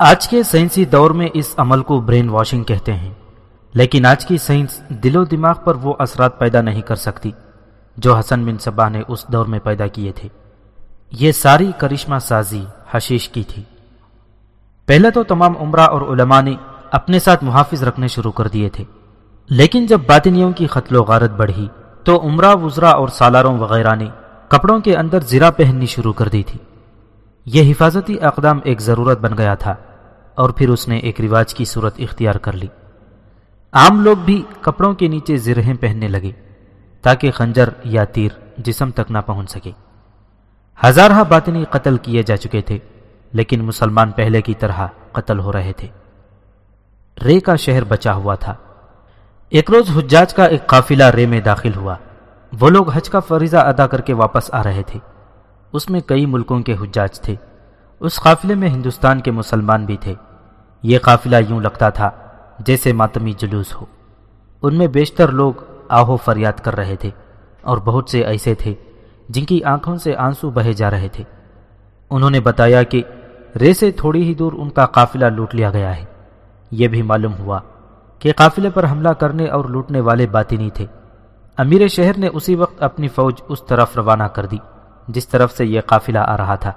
آج کے سائنسی دور میں اس عمل کو برین واشنگ کہتے ہیں، لیکن آج کی سائنس دل و دماغ پر وہ اثرات پیدا نہیں کر سکتی جو حسن بن صبا نے اس دور میں پیدا کیے تھے۔ یہ ساری کرشمہ سازی حشیش کی تھی۔ پہلے تو تمام عمرہ اور علماء نے اپنے ساتھ محافظ رکھنے شروع کر دیے تھے، لیکن جب باطنیوں کی قتل و غارت بڑھی تو عمرہ وزرا اور سالاروں وغیرہ نے کپڑوں کے اندر زرا پہننی شروع کر دی تھی۔ یہ حفاظتی اقدام ایک ضرورت بن گیا تھا اور پھر اس نے ایک رواج کی صورت اختیار کر لی۔ عام لوگ بھی کپڑوں کے نیچے زرہیں پہننے لگے تاکہ خنجر یا تیر جسم تک نہ پہنچ سکے۔ ہزارہ باطنی قتل کیے جا چکے تھے، لیکن مسلمان پہلے کی طرح قتل ہو رہے تھے۔ رے کا شہر بچا ہوا تھا۔ ایک روز حجاج کا ایک قافلہ رے میں داخل ہوا۔ وہ لوگ حج کا فریضہ ادا کر کے واپس آ رہے تھے۔ اس میں کئی ملکوں کے حجاج تھے۔ اس قافلے میں ہندوستان کے مسلمان بھی تھے۔ یہ قافلہ یوں لگتا تھا جیسے ماتمی جلوس ہو۔ ان میں بیشتر لوگ آہو فریاد کر رہے تھے اور بہت سے ایسے تھے جن کی آنکھوں سے آنسو بہے جا رہے تھے۔ انہوں نے بتایا کہ رے سے تھوڑی ہی دور ان کا قافلہ لوٹ لیا گیا ہے۔ یہ بھی معلوم ہوا کہ قافلے پر حملہ کرنے اور لوٹنے والے باطنی تھے۔ امیر شہر نے اسی وقت اپنی فوج اس طرف روانہ کر دی۔ جس طرف سے یہ قافلہ آ رہا تھا۔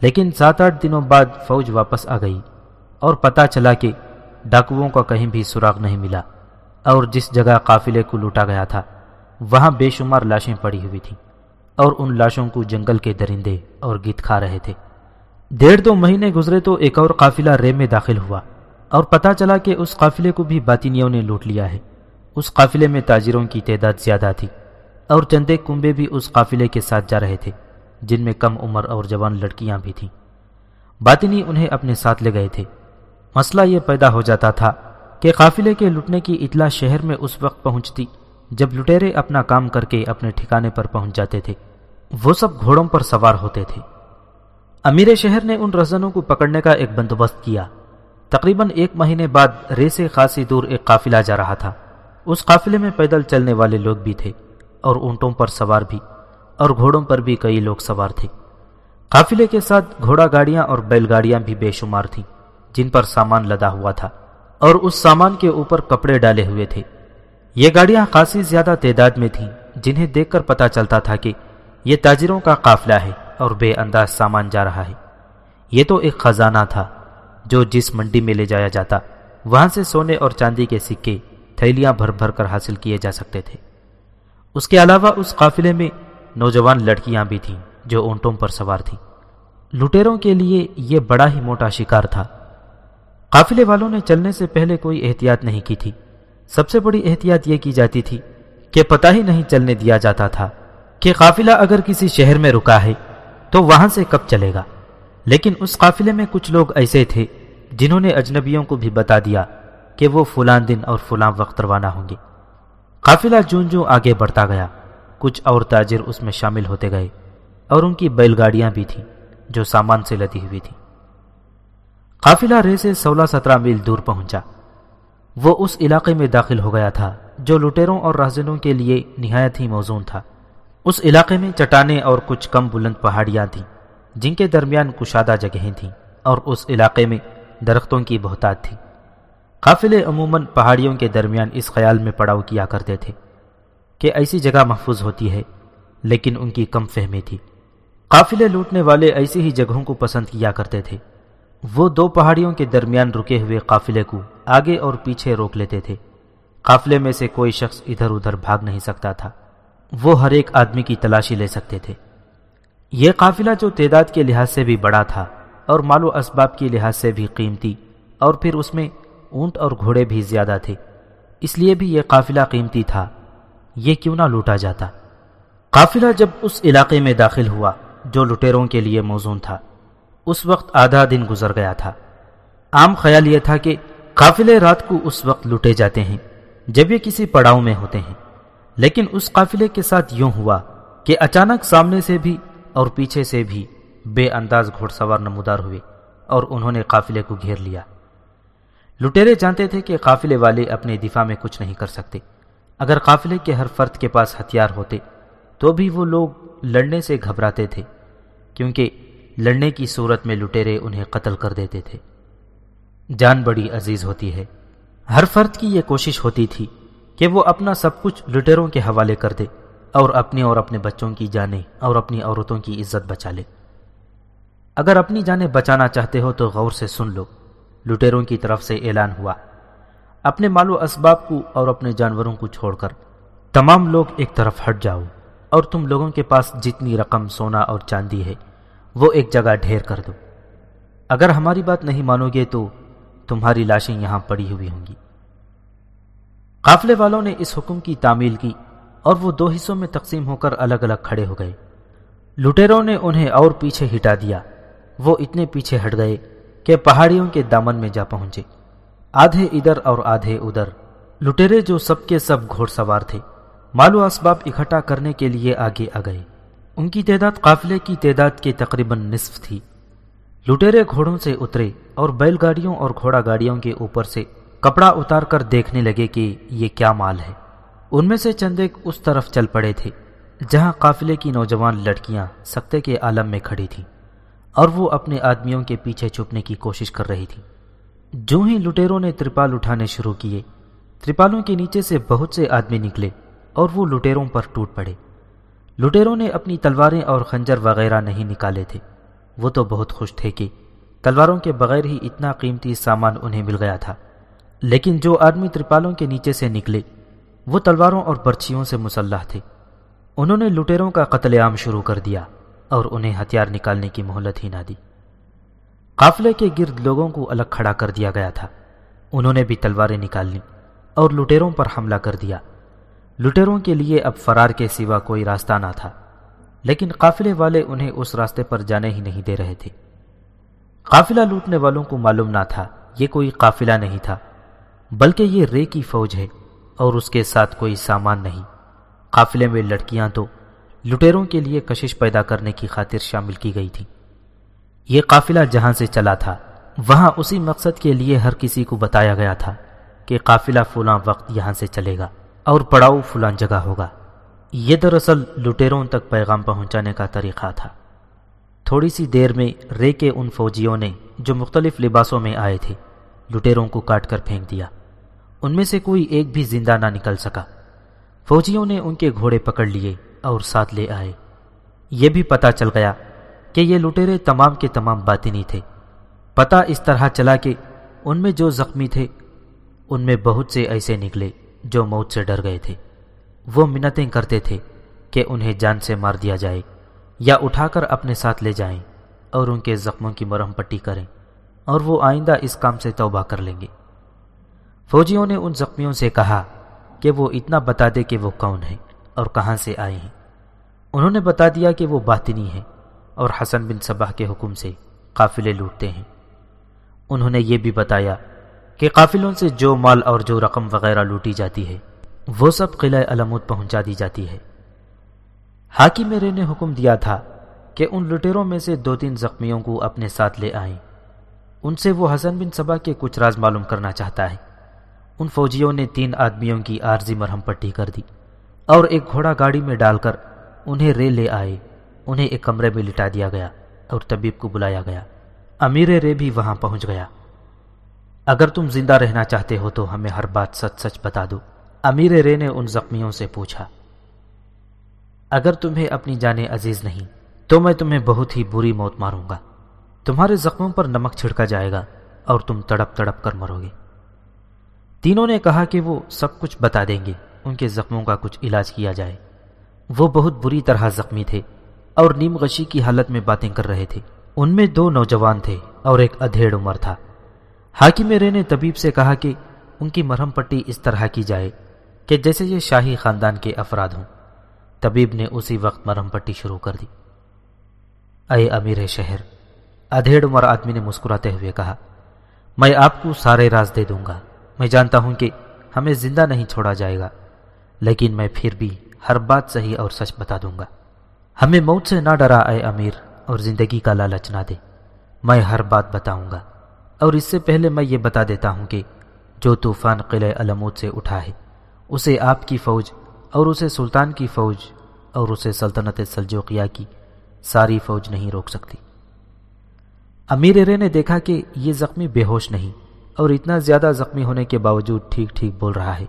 لیکن سات آٹھ دنوں بعد فوج واپس آ گئی اور پتا چلا کہ ڈاکوؤں کا کہیں بھی سراغ نہیں ملا اور جس جگہ قافلے کو لوٹا گیا تھا، وہاں بے شمار لاشیں پڑی ہوئی تھیں اور ان لاشوں کو جنگل کے درندے اور گیت کھا رہے تھے۔ ڈیڑھ دو مہینے گزرے تو ایک اور قافلہ رے میں داخل ہوا اور پتا چلا کہ اس قافلے کو بھی باطینیوں نے لوٹ لیا ہے۔ اس قافلے میں تاجروں کی تعداد زیادہ تھی۔ اور چندے کنبے بھی اس قافلے کے ساتھ جا رہے تھے، جن میں کم عمر اور جوان لڑکیاں بھی تھیں۔ باطنی انہیں اپنے ساتھ لے گئے تھے۔ مسئلہ یہ پیدا ہو جاتا تھا کہ قافلے کے لٹنے کی اطلاع شہر میں اس وقت پہنچتی جب لٹیرے اپنا کام کر کے اپنے ٹھکانے پر پہنچ جاتے تھے۔ وہ سب گھوڑوں پر سوار ہوتے تھے۔ امیر شہر نے ان رزنوں کو پکڑنے کا ایک بندوبست کیا۔ تقریباً ایک مہینے بعد رے سے خاصی دور ایک قافلہ جا رہا تھا۔ اس قافلے میں پیدل چلنے والے لوگ بھی تھے۔ اور اونٹوں پر سوار بھی اور گھوڑوں پر بھی کئی لوگ سوار تھے۔ قافلے کے ساتھ گھوڑا گاڑیاں اور بیل گاڑیاں بھی بے شمار تھیں، جن پر سامان لدا ہوا تھا اور اس سامان کے اوپر کپڑے ڈالے ہوئے تھے۔ یہ گاڑیاں خاصی زیادہ تعداد میں تھیں، جنہیں دیکھ کر پتا چلتا تھا کہ یہ تاجروں کا قافلہ ہے اور بے انداز سامان جا رہا ہے۔ یہ تو ایک خزانہ تھا جو جس منڈی میں لے جایا جاتا، وہاں سے سونے اور چاندی کے سکے تھیلیاں بھر بھر کر حاصل کیے جا سکتے تھے۔ اس کے علاوہ اس قافلے میں نوجوان لڑکیاں بھی تھیں جو اونٹوں پر سوار تھیں۔ لٹیروں کے لیے یہ بڑا ہی موٹا شکار تھا۔ قافلے والوں نے چلنے سے پہلے کوئی احتیاط نہیں کی تھی۔ سب سے بڑی احتیاط یہ کی جاتی تھی کہ پتہ ہی نہیں چلنے دیا جاتا تھا کہ قافلہ اگر کسی شہر میں رکا ہے تو وہاں سے کب چلے گا۔ لیکن اس قافلے میں کچھ لوگ ایسے تھے جنہوں نے اجنبیوں کو بھی بتا دیا کہ وہ فلان دن اور فلاں وقت روانہ ہوں گے۔ قافلہ جون جوں آگے بڑھتا گیا۔ کچھ اور تاجر اس میں شامل ہوتے گئے اور ان کی بیل گاڑیاں بھی تھیں جو سامان سے لدی ہوئی تھیں۔ قافلہ رے سے سولہ سترہ میل دور پہنچا۔ وہ اس علاقے میں داخل ہو گیا تھا جو لٹیروں اور رہزنوں کے لیے نہایت ہی موزون تھا۔ اس علاقے میں چٹانیں اور کچھ کم بلند پہاڑیاں تھیں جن کے درمیان کشادہ جگہیں تھیں اور اس علاقے میں درختوں کی بہتات تھی۔ قافلے عموماً پہاڑیوں کے درمیان اس خیال میں پڑاؤ کیا کرتے تھے کہ ایسی جگہ محفوظ ہوتی ہے، لیکن ان کی کم فہمی تھی۔ قافلے لوٹنے والے ایسی ہی جگہوں کو پسند کیا کرتے تھے۔ وہ دو پہاڑیوں کے درمیان رکے ہوئے قافلے کو آگے اور پیچھے روک لیتے تھے۔ قافلے میں سے کوئی شخص ادھر ادھر بھاگ نہیں سکتا تھا۔ وہ ہر ایک آدمی کی تلاشی لے سکتے تھے۔ یہ قافلہ جو تعداد کے لحاظ سے بھی بڑا تھا اور مال و اسباب کے لحاظ سے بھی قیمتی اور پھر اس میں اونٹ اور گھوڑے بھی زیادہ تھے۔ اس لیے بھی یہ قافلہ قیمتی تھا۔ یہ کیوں نہ لوٹا جاتا۔ قافلہ جب اس علاقے میں داخل ہوا جو لٹیروں کے لیے موزون تھا، اس وقت آدھا دن گزر گیا تھا۔ عام خیال یہ تھا کہ قافلے رات کو اس وقت لوٹے جاتے ہیں جب یہ کسی پڑاؤ میں ہوتے ہیں۔ لیکن اس قافلے کے ساتھ یوں ہوا کہ اچانک سامنے سے بھی اور پیچھے سے بھی بے انداز گھوڑ سوار نمودار ہوئے اور انہوں نے قافلے کو گھیر لیا۔ لٹیرے جانتے تھے کہ قافلے والے اپنے دفاع میں کچھ نہیں کر سکتے۔ اگر قافلے کے ہر فرد کے پاس ہتھیار ہوتے، تو بھی وہ لوگ لڑنے سے گھبراتے تھے، کیونکہ لڑنے کی صورت میں لٹیرے انہیں قتل کر دیتے تھے۔ جان بڑی عزیز ہوتی ہے۔ ہر فرد کی یہ کوشش ہوتی تھی کہ وہ اپنا سب کچھ لٹیروں کے حوالے کر دے اور اپنی اور اپنے بچوں کی جانیں اور اپنی عورتوں کی عزت بچا لے۔ اگر اپنی جانیں بچانا چاہتے ہو تو غور سے سن لو۔ لٹیروں کی طرف سے اعلان ہوا۔ اپنے مال و اسباب کو اور اپنے جانوروں کو چھوڑ کر تمام لوگ ایک طرف ہٹ جاؤ اور تم لوگوں کے پاس جتنی رقم سونا اور چاندی ہے، وہ ایک جگہ ڈھیر کر دو۔ اگر ہماری بات نہیں مانو گے تو تمہاری لاشیں یہاں پڑی ہوئی ہوں گی۔ قافلے والوں نے اس حکم کی تعمیل کی اور وہ دو حصوں میں تقسیم ہو کر الگ الگ کھڑے ہو گئے۔ لٹیروں نے انہیں اور پیچھے ہٹا دیا۔ وہ اتنے پیچھے ہٹ گئے کہ پہاڑیوں کے دامن میں جا پہنچے۔ آدھے ادھر اور آدھے ادھر۔ لٹیرے جو سب کے سب گھوڑ سوار تھے۔ مالو اسباب اکٹھا کرنے کے لیے آگے آ گئے۔ ان کی تعداد قافلے کی تعداد کے تقریباً نصف تھی۔ لٹیرے گھوڑوں سے اترے اور بیل گاڑیوں اور گھوڑا گاڑیوں کے اوپر سے کپڑا اتار کر دیکھنے لگے کہ یہ کیا مال ہے۔ ان میں سے چند ایک اس طرف چل پڑے تھے، جہاں قافلے کی نوجوان لڑکیاں سکتے کے عالم میں کھڑی تھیں۔ اور وہ اپنے آدمیوں کے پیچھے چھپنے کی کوشش کر رہی تھی۔ جو ہی لٹیروں نے ترپال اٹھانے شروع کیے، ترپالوں کے نیچے سے بہت سے آدمی نکلے اور وہ لٹیروں پر ٹوٹ پڑے۔ لٹیروں نے اپنی تلواریں اور خنجر وغیرہ نہیں نکالے تھے۔ وہ تو بہت خوش تھے کہ تلواروں کے بغیر ہی اتنا قیمتی سامان انہیں مل گیا تھا۔ لیکن جو آدمی ترپالوں کے نیچے سے نکلے، وہ تلواروں اور برچیوں سے مسلح تھے۔ انہوں نے لٹیروں کا قتل عام شروع کر دیا۔ اور انہیں ہتھیار نکالنے کی مہلت ہی نہ دی۔ قافلے کے گرد لوگوں کو الگ کھڑا کر دیا گیا تھا۔ انہوں نے بھی تلواریں نکال لیں اور لٹیروں پر حملہ کر دیا۔ لٹیروں کے لیے اب فرار کے سوا کوئی راستہ نہ تھا، لیکن قافلے والے انہیں اس راستے پر جانے ہی نہیں دے رہے تھے۔ قافلہ لوٹنے والوں کو معلوم نہ تھا، یہ کوئی قافلہ نہیں تھا، بلکہ یہ رے کی فوج ہے اور اس کے ساتھ کوئی سامان نہیں۔ قافلے میں لڑکیاں تو لٹیروں کے لیے کشش پیدا کرنے کی خاطر شامل کی گئی تھی۔ یہ قافلہ جہاں سے چلا تھا، وہاں اسی مقصد کے لیے ہر کسی کو بتایا گیا تھا کہ قافلہ فلاں وقت یہاں سے چلے گا اور پڑاؤ فلاں جگہ ہوگا۔ یہ دراصل لٹیروں تک پیغام پہنچانے کا طریقہ تھا۔ تھوڑی سی دیر میں رے کے ان فوجیوں نے جو مختلف لباسوں میں آئے تھے، لٹیروں کو کاٹ کر پھینک دیا۔ ان میں سے کوئی ایک بھی زندہ نہ نکل سکا۔ فوجیوں نے ان کے گھوڑے پکڑ لیے۔ اور ساتھ لے آئے۔ یہ بھی پتا چل گیا کہ یہ لٹیرے تمام کے تمام باطنی تھے۔ پتا اس طرح چلا کہ ان میں جو زخمی تھے، ان میں بہت سے ایسے نکلے جو موت سے ڈر گئے تھے۔ وہ منتیں کرتے تھے کہ انہیں جان سے مار دیا جائے یا اٹھا کر اپنے ساتھ لے جائیں اور ان کے زخموں کی مرہم پٹی کریں اور وہ آئندہ اس کام سے توبہ کر لیں گے۔ فوجیوں نے ان زخمیوں سے کہا کہ وہ اتنا بتا دے کہ وہ کون ہے اور کہاں سے آئے ہیں؟ انہوں نے بتا دیا کہ وہ باطنی ہیں اور حسن بن صبح کے حکم سے قافلے لوٹتے ہیں۔ انہوں نے یہ بھی بتایا کہ قافلوں سے جو مال اور جو رقم وغیرہ لوٹی جاتی ہے، وہ سب قلعہ علمود پہنچا دی جاتی ہے۔ حاکی میرے نے حکم دیا تھا کہ ان لٹیروں میں سے دو تین زخمیوں کو اپنے ساتھ لے آئیں۔ ان سے وہ حسن بن صبا کے کچھ راز معلوم کرنا چاہتا ہے۔ ان فوجیوں نے تین آدمیوں کی عارضی مرہم پٹی کر دی۔ اور ایک گھوڑا گاڑی میں ڈال کر انہیں رے لے آئے۔ انہیں ایک کمرے میں لٹا دیا گیا اور طبیب کو بلایا گیا۔ امیر رے بھی وہاں پہنچ گیا۔ اگر تم زندہ رہنا چاہتے ہو تو ہمیں ہر بات سچ سچ بتا دو۔ امیر رے نے ان زخمیوں سے پوچھا۔ اگر تمہیں اپنی جانیں عزیز نہیں، تو میں تمہیں بہت ہی بری موت ماروں گا۔ تمہارے زخموں پر نمک چھڑکا جائے گا اور تم تڑپ تڑپ کر مرو گے۔ تینوں نے کہا کہ وہ سب کچھ بتا دیں گے۔ ان کے زخموں کا کچھ علاج کیا جائے۔ وہ بہت بری طرح زخمی تھے اور نیم غشی کی حالت میں باتیں کر رہے تھے۔ ان میں دو نوجوان تھے اور ایک ادھیڑ عمر تھا۔ حاکم میرے نے طبیب سے کہا کہ ان کی مرہم پٹی اس طرح کی جائے کہ جیسے یہ شاہی خاندان کے افراد ہوں۔ طبیب نے اسی وقت مرہم پٹی شروع کر دی۔ اے امیر شہر، ادھیڑ عمر آدمی نے مسکراتے ہوئے کہا، میں آپ کو سارے راز دے دوں گا۔ میں جانتا ہوں کہ ہمیں زندہ نہیں چھوڑا جائے گا۔ لیکن میں پھر بھی ہر بات صحیح اور سچ بتا دوں گا۔ ہمیں موت سے نہ ڈرا، اے امیر، اور زندگی کا لالچ نہ دے۔ میں ہر بات بتاؤں گا۔ اور اس سے پہلے میں یہ بتا دیتا ہوں کہ جو طوفان قلعہ علمود سے اٹھا ہے، اسے آپ کی فوج اور اسے سلطان کی فوج اور اسے سلطنت سلجوقیہ کی ساری فوج نہیں روک سکتی۔ امیر رے نے دیکھا کہ یہ زخمی بے ہوش نہیں اور اتنا زیادہ زخمی ہونے کے باوجود ٹھیک ٹھیک بول رہا ہے۔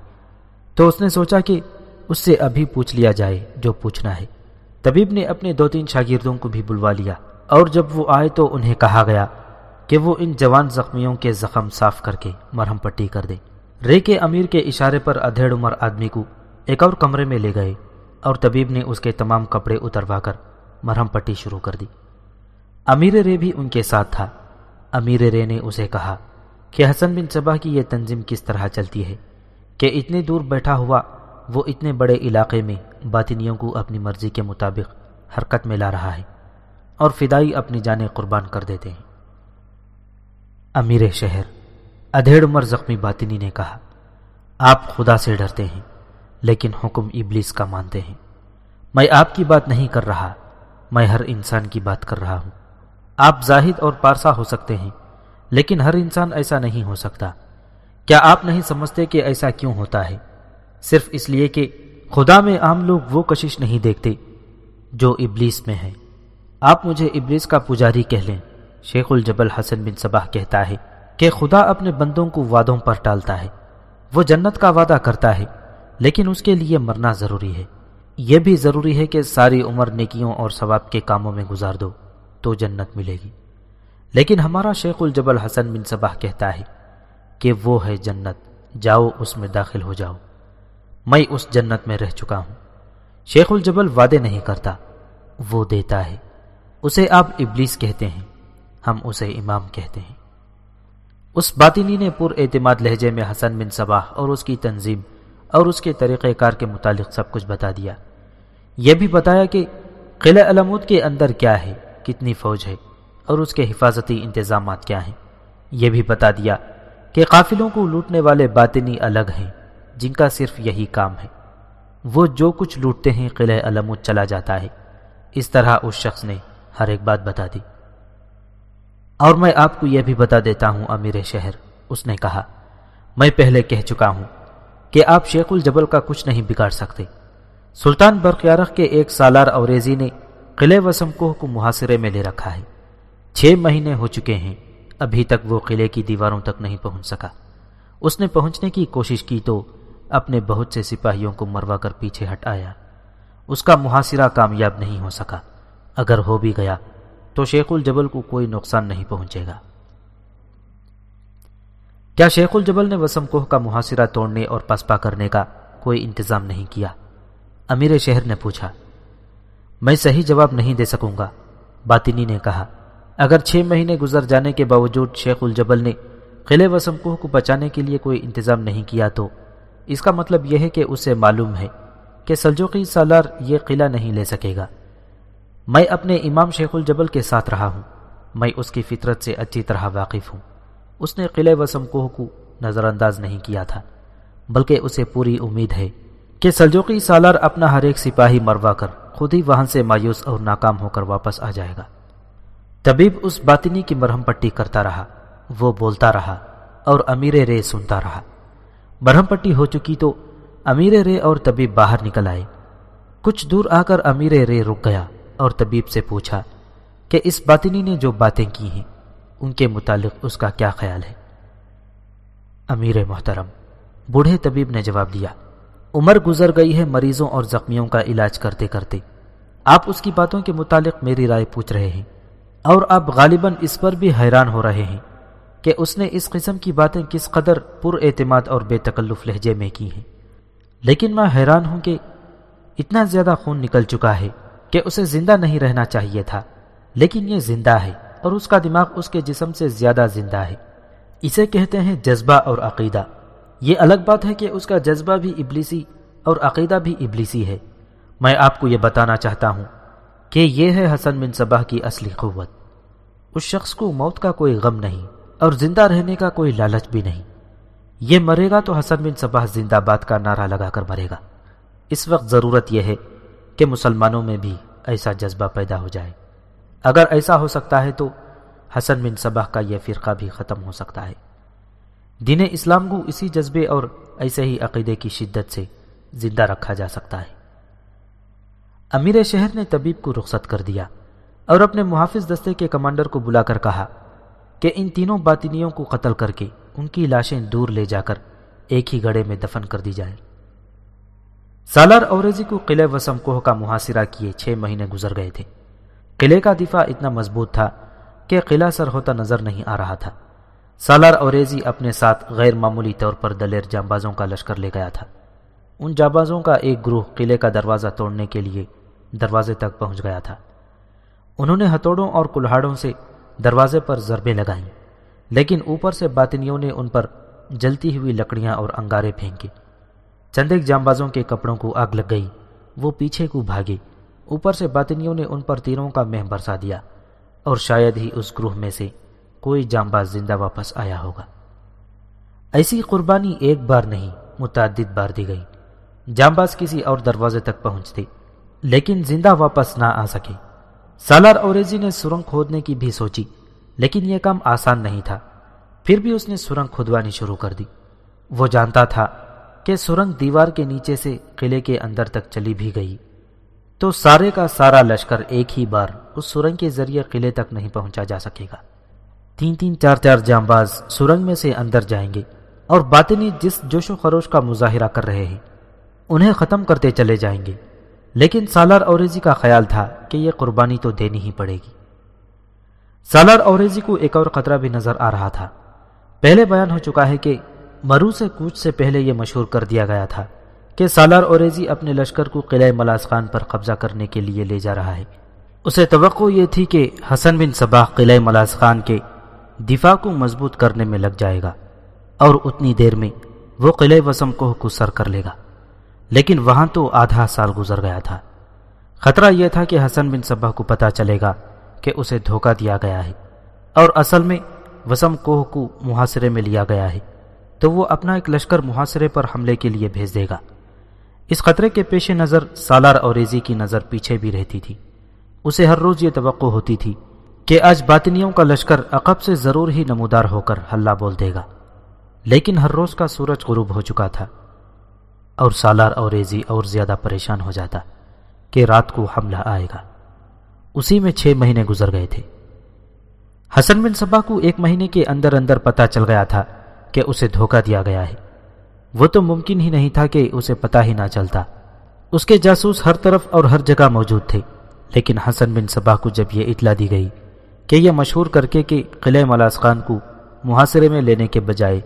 تو اس نے سوچا کہ اس سے ابھی پوچھ لیا جائے جو پوچھنا ہے۔ طبیب نے اپنے دو تین شاگردوں کو بھی بلوا لیا اور جب وہ آئے تو انہیں کہا گیا کہ وہ ان جوان زخمیوں کے زخم صاف کر کے مرہم پٹی کر دیں۔ رے کے امیر کے اشارے پر ادھیڑ عمر آدمی کو ایک اور کمرے میں لے گئے اور طبیب نے اس کے تمام کپڑے اتروا کر مرہم پٹی شروع کر دی۔ امیر رے بھی ان کے ساتھ تھا۔ امیر رے نے اسے کہا کہ حسن بن صبا کی یہ تنظیم کس طرح چلتی ہے؟ کہ اتنے دور بیٹھا ہوا وہ اتنے بڑے علاقے میں باطنیوں کو اپنی مرضی کے مطابق حرکت میں لا رہا ہے اور فدائی اپنی جانیں قربان کر دیتے ہیں۔ امیر شہر ادھیڑ عمر زخمی باطنی نے کہا، آپ خدا سے ڈرتے ہیں، لیکن حکم ابلیس کا مانتے ہیں۔ میں آپ کی بات نہیں کر رہا، میں ہر انسان کی بات کر رہا ہوں۔ آپ زاہد اور پارسا ہو سکتے ہیں، لیکن ہر انسان ایسا نہیں ہو سکتا۔ کیا آپ نہیں سمجھتے کہ ایسا کیوں ہوتا ہے؟ صرف اس لیے کہ خدا میں عام لوگ وہ کشش نہیں دیکھتے جو ابلیس میں ہے۔ آپ مجھے ابلیس کا پجاری کہہ لیں۔ شیخ الجبل حسن بن صباح کہتا ہے کہ خدا اپنے بندوں کو وعدوں پر ٹالتا ہے۔ وہ جنت کا وعدہ کرتا ہے، لیکن اس کے لیے مرنا ضروری ہے۔ یہ بھی ضروری ہے کہ ساری عمر نیکیوں اور ثواب کے کاموں میں گزار دو، تو جنت ملے گی۔ لیکن ہمارا شیخ الجبل حسن بن صباح کہتا ہے کہ وہ ہے جنت۔ جاؤ، اس میں داخل ہو جاؤ۔ میں اس جنت میں رہ چکا ہوں۔ شیخ الجبل وعدے نہیں کرتا۔ وہ دیتا ہے۔ اسے آپ ابلیس کہتے ہیں۔ ہم اسے امام کہتے ہیں۔ اس باطنی نے پر اعتماد لہجے میں حسن بن صباح اور اس کی تنظیم اور اس کے طریقہ کار کے متعلق سب کچھ بتا دیا۔ یہ بھی بتایا کہ قلعہ علمود کے اندر کیا ہے، کتنی فوج ہے اور اس کے حفاظتی انتظامات کیا ہیں۔ یہ بھی بتا دیا کہ قافلوں کو لوٹنے والے باطنی الگ ہیں، جن کا صرف یہی کام ہے۔ وہ جو کچھ لوٹتے ہیں قلعہ علمود چلا جاتا ہے۔ اس طرح اس شخص نے ہر ایک بات بتا دی۔ اور میں آپ کو یہ بھی بتا دیتا ہوں، امیر شہر، اس نے کہا، میں پہلے کہہ چکا ہوں کہ آپ شیخ الجبل کا کچھ نہیں بگاڑ سکتے۔ سلطان برقیارخ کے ایک سالار اوریزی نے قلعے وسم کوہ کو محاصرے میں لے رکھا ہے۔ چھ مہینے ہو چکے ہیں۔ ابھی تک وہ قلعے کی دیواروں تک نہیں پہنچ سکا۔ اس نے پہنچنے کی کوشش کی تو اپنے بہت سے سپاہیوں کو مروا کر پیچھے ہٹ آیا۔ اس کا محاصرہ کامیاب نہیں ہو سکا۔ اگر ہو بھی گیا تو شیخ الجبل کو کوئی نقصان نہیں پہنچے گا۔ کیا شیخ الجبل نے وسم کوہ کا محاصرہ توڑنے اور پسپا کرنے کا کوئی انتظام نہیں کیا؟ امیر شہر نے پوچھا۔ میں صحیح جواب نہیں دے سکوں گا، باطنی نے کہا۔ اگر چھ مہینے گزر جانے کے باوجود شیخ الجبل نے قلعے وسم کوہ کو بچانے کے لیے کوئی انتظام نہیں کیا تو اس کا مطلب یہ ہے کہ اسے معلوم ہے کہ سلجوقی سالار یہ قلعہ نہیں لے سکے گا۔ میں اپنے امام شیخ الجبل کے ساتھ رہا ہوں۔ میں اس کی فطرت سے اچھی طرح واقف ہوں۔ اس نے قلعہ وسم کوہ کو نظر انداز نہیں کیا تھا، بلکہ اسے پوری امید ہے کہ سلجوقی سالار اپنا ہر ایک سپاہی مروا کر خود ہی وہاں سے مایوس اور ناکام ہو کر واپس آ جائے گا۔ طبیب اس باطنی کی مرہم پٹی کرتا رہا، وہ بولتا رہا اور امیر رے سنتا رہا۔ مرہم پٹی ہو چکی تو امیر رے اور طبیب باہر نکل آئے۔ کچھ دور آ کر امیر رے رک گیا اور طبیب سے پوچھا کہ اس باطنی نے جو باتیں کی ہیں، ان کے متعلق اس کا کیا خیال ہے؟ امیر محترم، بوڑھے طبیب نے جواب دیا، عمر گزر گئی ہے مریضوں اور زخمیوں کا علاج کرتے کرتے۔ آپ اس کی باتوں کے متعلق میری رائے پوچھ رہے ہیں۔ اور آپ غالباً اس پر بھی حیران ہو رہے ہیں کہ اس نے اس قسم کی باتیں کس قدر پر اعتماد اور بے تکلف لہجے میں کی ہیں۔ لیکن میں حیران ہوں کہ اتنا زیادہ خون نکل چکا ہے کہ اسے زندہ نہیں رہنا چاہیے تھا۔ لیکن یہ زندہ ہے اور اس کا دماغ اس کے جسم سے زیادہ زندہ ہے۔ اسے کہتے ہیں جذبہ اور عقیدہ۔ یہ الگ بات ہے کہ اس کا جذبہ بھی ابلیسی اور عقیدہ بھی ابلیسی ہے۔ میں آپ کو یہ بتانا چاہتا ہوں کہ یہ ہے حسن بن صبح کی اصلی قوت۔ اس شخص کو موت کا کوئی غم نہیں اور زندہ رہنے کا کوئی لالچ بھی نہیں۔ یہ مرے گا تو حسن بن صبح زندہ باد کا نعرہ لگا کر مرے گا۔ اس وقت ضرورت یہ ہے کہ مسلمانوں میں بھی ایسا جذبہ پیدا ہو جائے۔ اگر ایسا ہو سکتا ہے تو حسن بن صبح کا یہ فرقہ بھی ختم ہو سکتا ہے۔ دین اسلام کو اسی جذبے اور ایسے ہی عقیدے کی شدت سے زندہ رکھا جا سکتا ہے۔ امیر شہر نے طبیب کو رخصت کر دیا اور اپنے محافظ دستے کے کمانڈر کو بلا کر کہا کہ ان تینوں باطنیوں کو قتل کر کے ان کی لاشیں دور لے جا کر ایک ہی گڑے میں دفن کر دی جائیں۔ سالار اوریزی کو قلعہ وسم کوہ کا محاصرہ کیے چھ مہینے گزر گئے تھے۔ قلعے کا دفاع اتنا مضبوط تھا کہ قلعہ سر ہوتا نظر نہیں آ رہا تھا۔ سالار اوریزی اپنے ساتھ غیر معمولی طور پر دلیر جانبازوں کا لشکر لے گیا تھا۔ ان جانبازوں کا ایک گروہ قلعے کا دروازہ توڑنے کے لیے دروازے تک پہنچ گیا تھا۔ انہوں نے ہتھوڑوں اور کلہاڑوں سے دروازے پر ضربیں لگائیں، لیکن اوپر سے باطنیوں نے ان پر جلتی ہوئی لکڑیاں اور انگارے پھینکے۔ چند ایک جانبازوں کے کپڑوں کو آگ لگ گئی، وہ پیچھے کو بھاگے۔ اوپر سے باطنیوں نے ان پر تیروں کا مہ برسا دیا، اور شاید ہی اس گروہ میں سے کوئی جانباز زندہ واپس آیا ہوگا۔ ایسی قربانی ایک بار نہیں، متعدد بار دی گئی۔ جانباز کسی اور دروازے تک پہنچتے۔ لیکن زندہ واپس نہ آ سکے سالار اوریزی نے سرنگ کھودنے کی بھی سوچی، لیکن یہ کام آسان نہیں تھا۔ پھر بھی اس نے سرنگ کھودوانی شروع کر دی۔ وہ جانتا تھا کہ سرنگ دیوار کے نیچے سے قلعے کے اندر تک چلی بھی گئی۔ تو سارے کا سارا لشکر ایک ہی بار اس سرنگ کے ذریعے قلعے تک نہیں پہنچا جا سکے گا۔ تین تین چار چار جامباز سرنگ میں سے اندر جائیں گے اور باطنی جس جوش و خروش کا مظاہرہ کر رہے ہیں، انہیں ختم کرتے چلے جائیں گے۔ لیکن سالار اوریزی کا خیال تھا کہ یہ قربانی تو دینی ہی پڑے گی۔ سالار اوریزی کو ایک اور خطرہ بھی نظر آ رہا تھا۔ پہلے بیان ہو چکا ہے کہ مرو سے کوچ سے پہلے یہ مشہور کر دیا گیا تھا کہ سالار اوریزی اپنے لشکر کو قلعہ ملاز خان پر قبضہ کرنے کے لیے لے جا رہا ہے۔ اسے توقع یہ تھی کہ حسن بن صباح قلعہ ملاز خان کے دفاع کو مضبوط کرنے میں لگ جائے گا اور اتنی دیر میں وہ قلعہ وسم کوہ کو سر کر لے گا۔ لیکن وہاں تو آدھا سال گزر گیا تھا۔ خطرہ یہ تھا کہ حسن بن صبح کو پتا چلے گا کہ اسے دھوکہ دیا گیا ہے اور اصل میں وسم کوہ کو محاصرے میں لیا گیا ہے۔ تو وہ اپنا ایک لشکر محاصرے پر حملے کے لیے بھیج دے گا۔ اس خطرے کے پیش نظر سالار اوریزی کی نظر پیچھے بھی رہتی تھی۔ اسے ہر روز یہ توقع ہوتی تھی کہ آج باطنیوں کا لشکر عقب سے ضرور ہی نمودار ہو کر ہلہ بول دے گا۔ لیکن ہر روز کا سورج غروب ہو چکا تھا۔ اور سالار اوریزی اور زیادہ پریشان ہو جاتا کہ رات کو حملہ آئے گا۔ اسی میں چھ مہینے گزر گئے تھے۔ حسن بن صبا کو ایک مہینے کے اندر اندر پتا چل گیا تھا کہ اسے دھوکہ دیا گیا ہے۔ وہ تو ممکن ہی نہیں تھا کہ اسے پتا ہی نہ چلتا۔ اس کے جاسوس ہر طرف اور ہر جگہ موجود تھے۔ لیکن حسن بن صبا کو جب یہ اطلاع دی گئی کہ یہ مشہور کر کے کہ قلعہ ملاس خان کو محاصرے میں لینے کے بجائے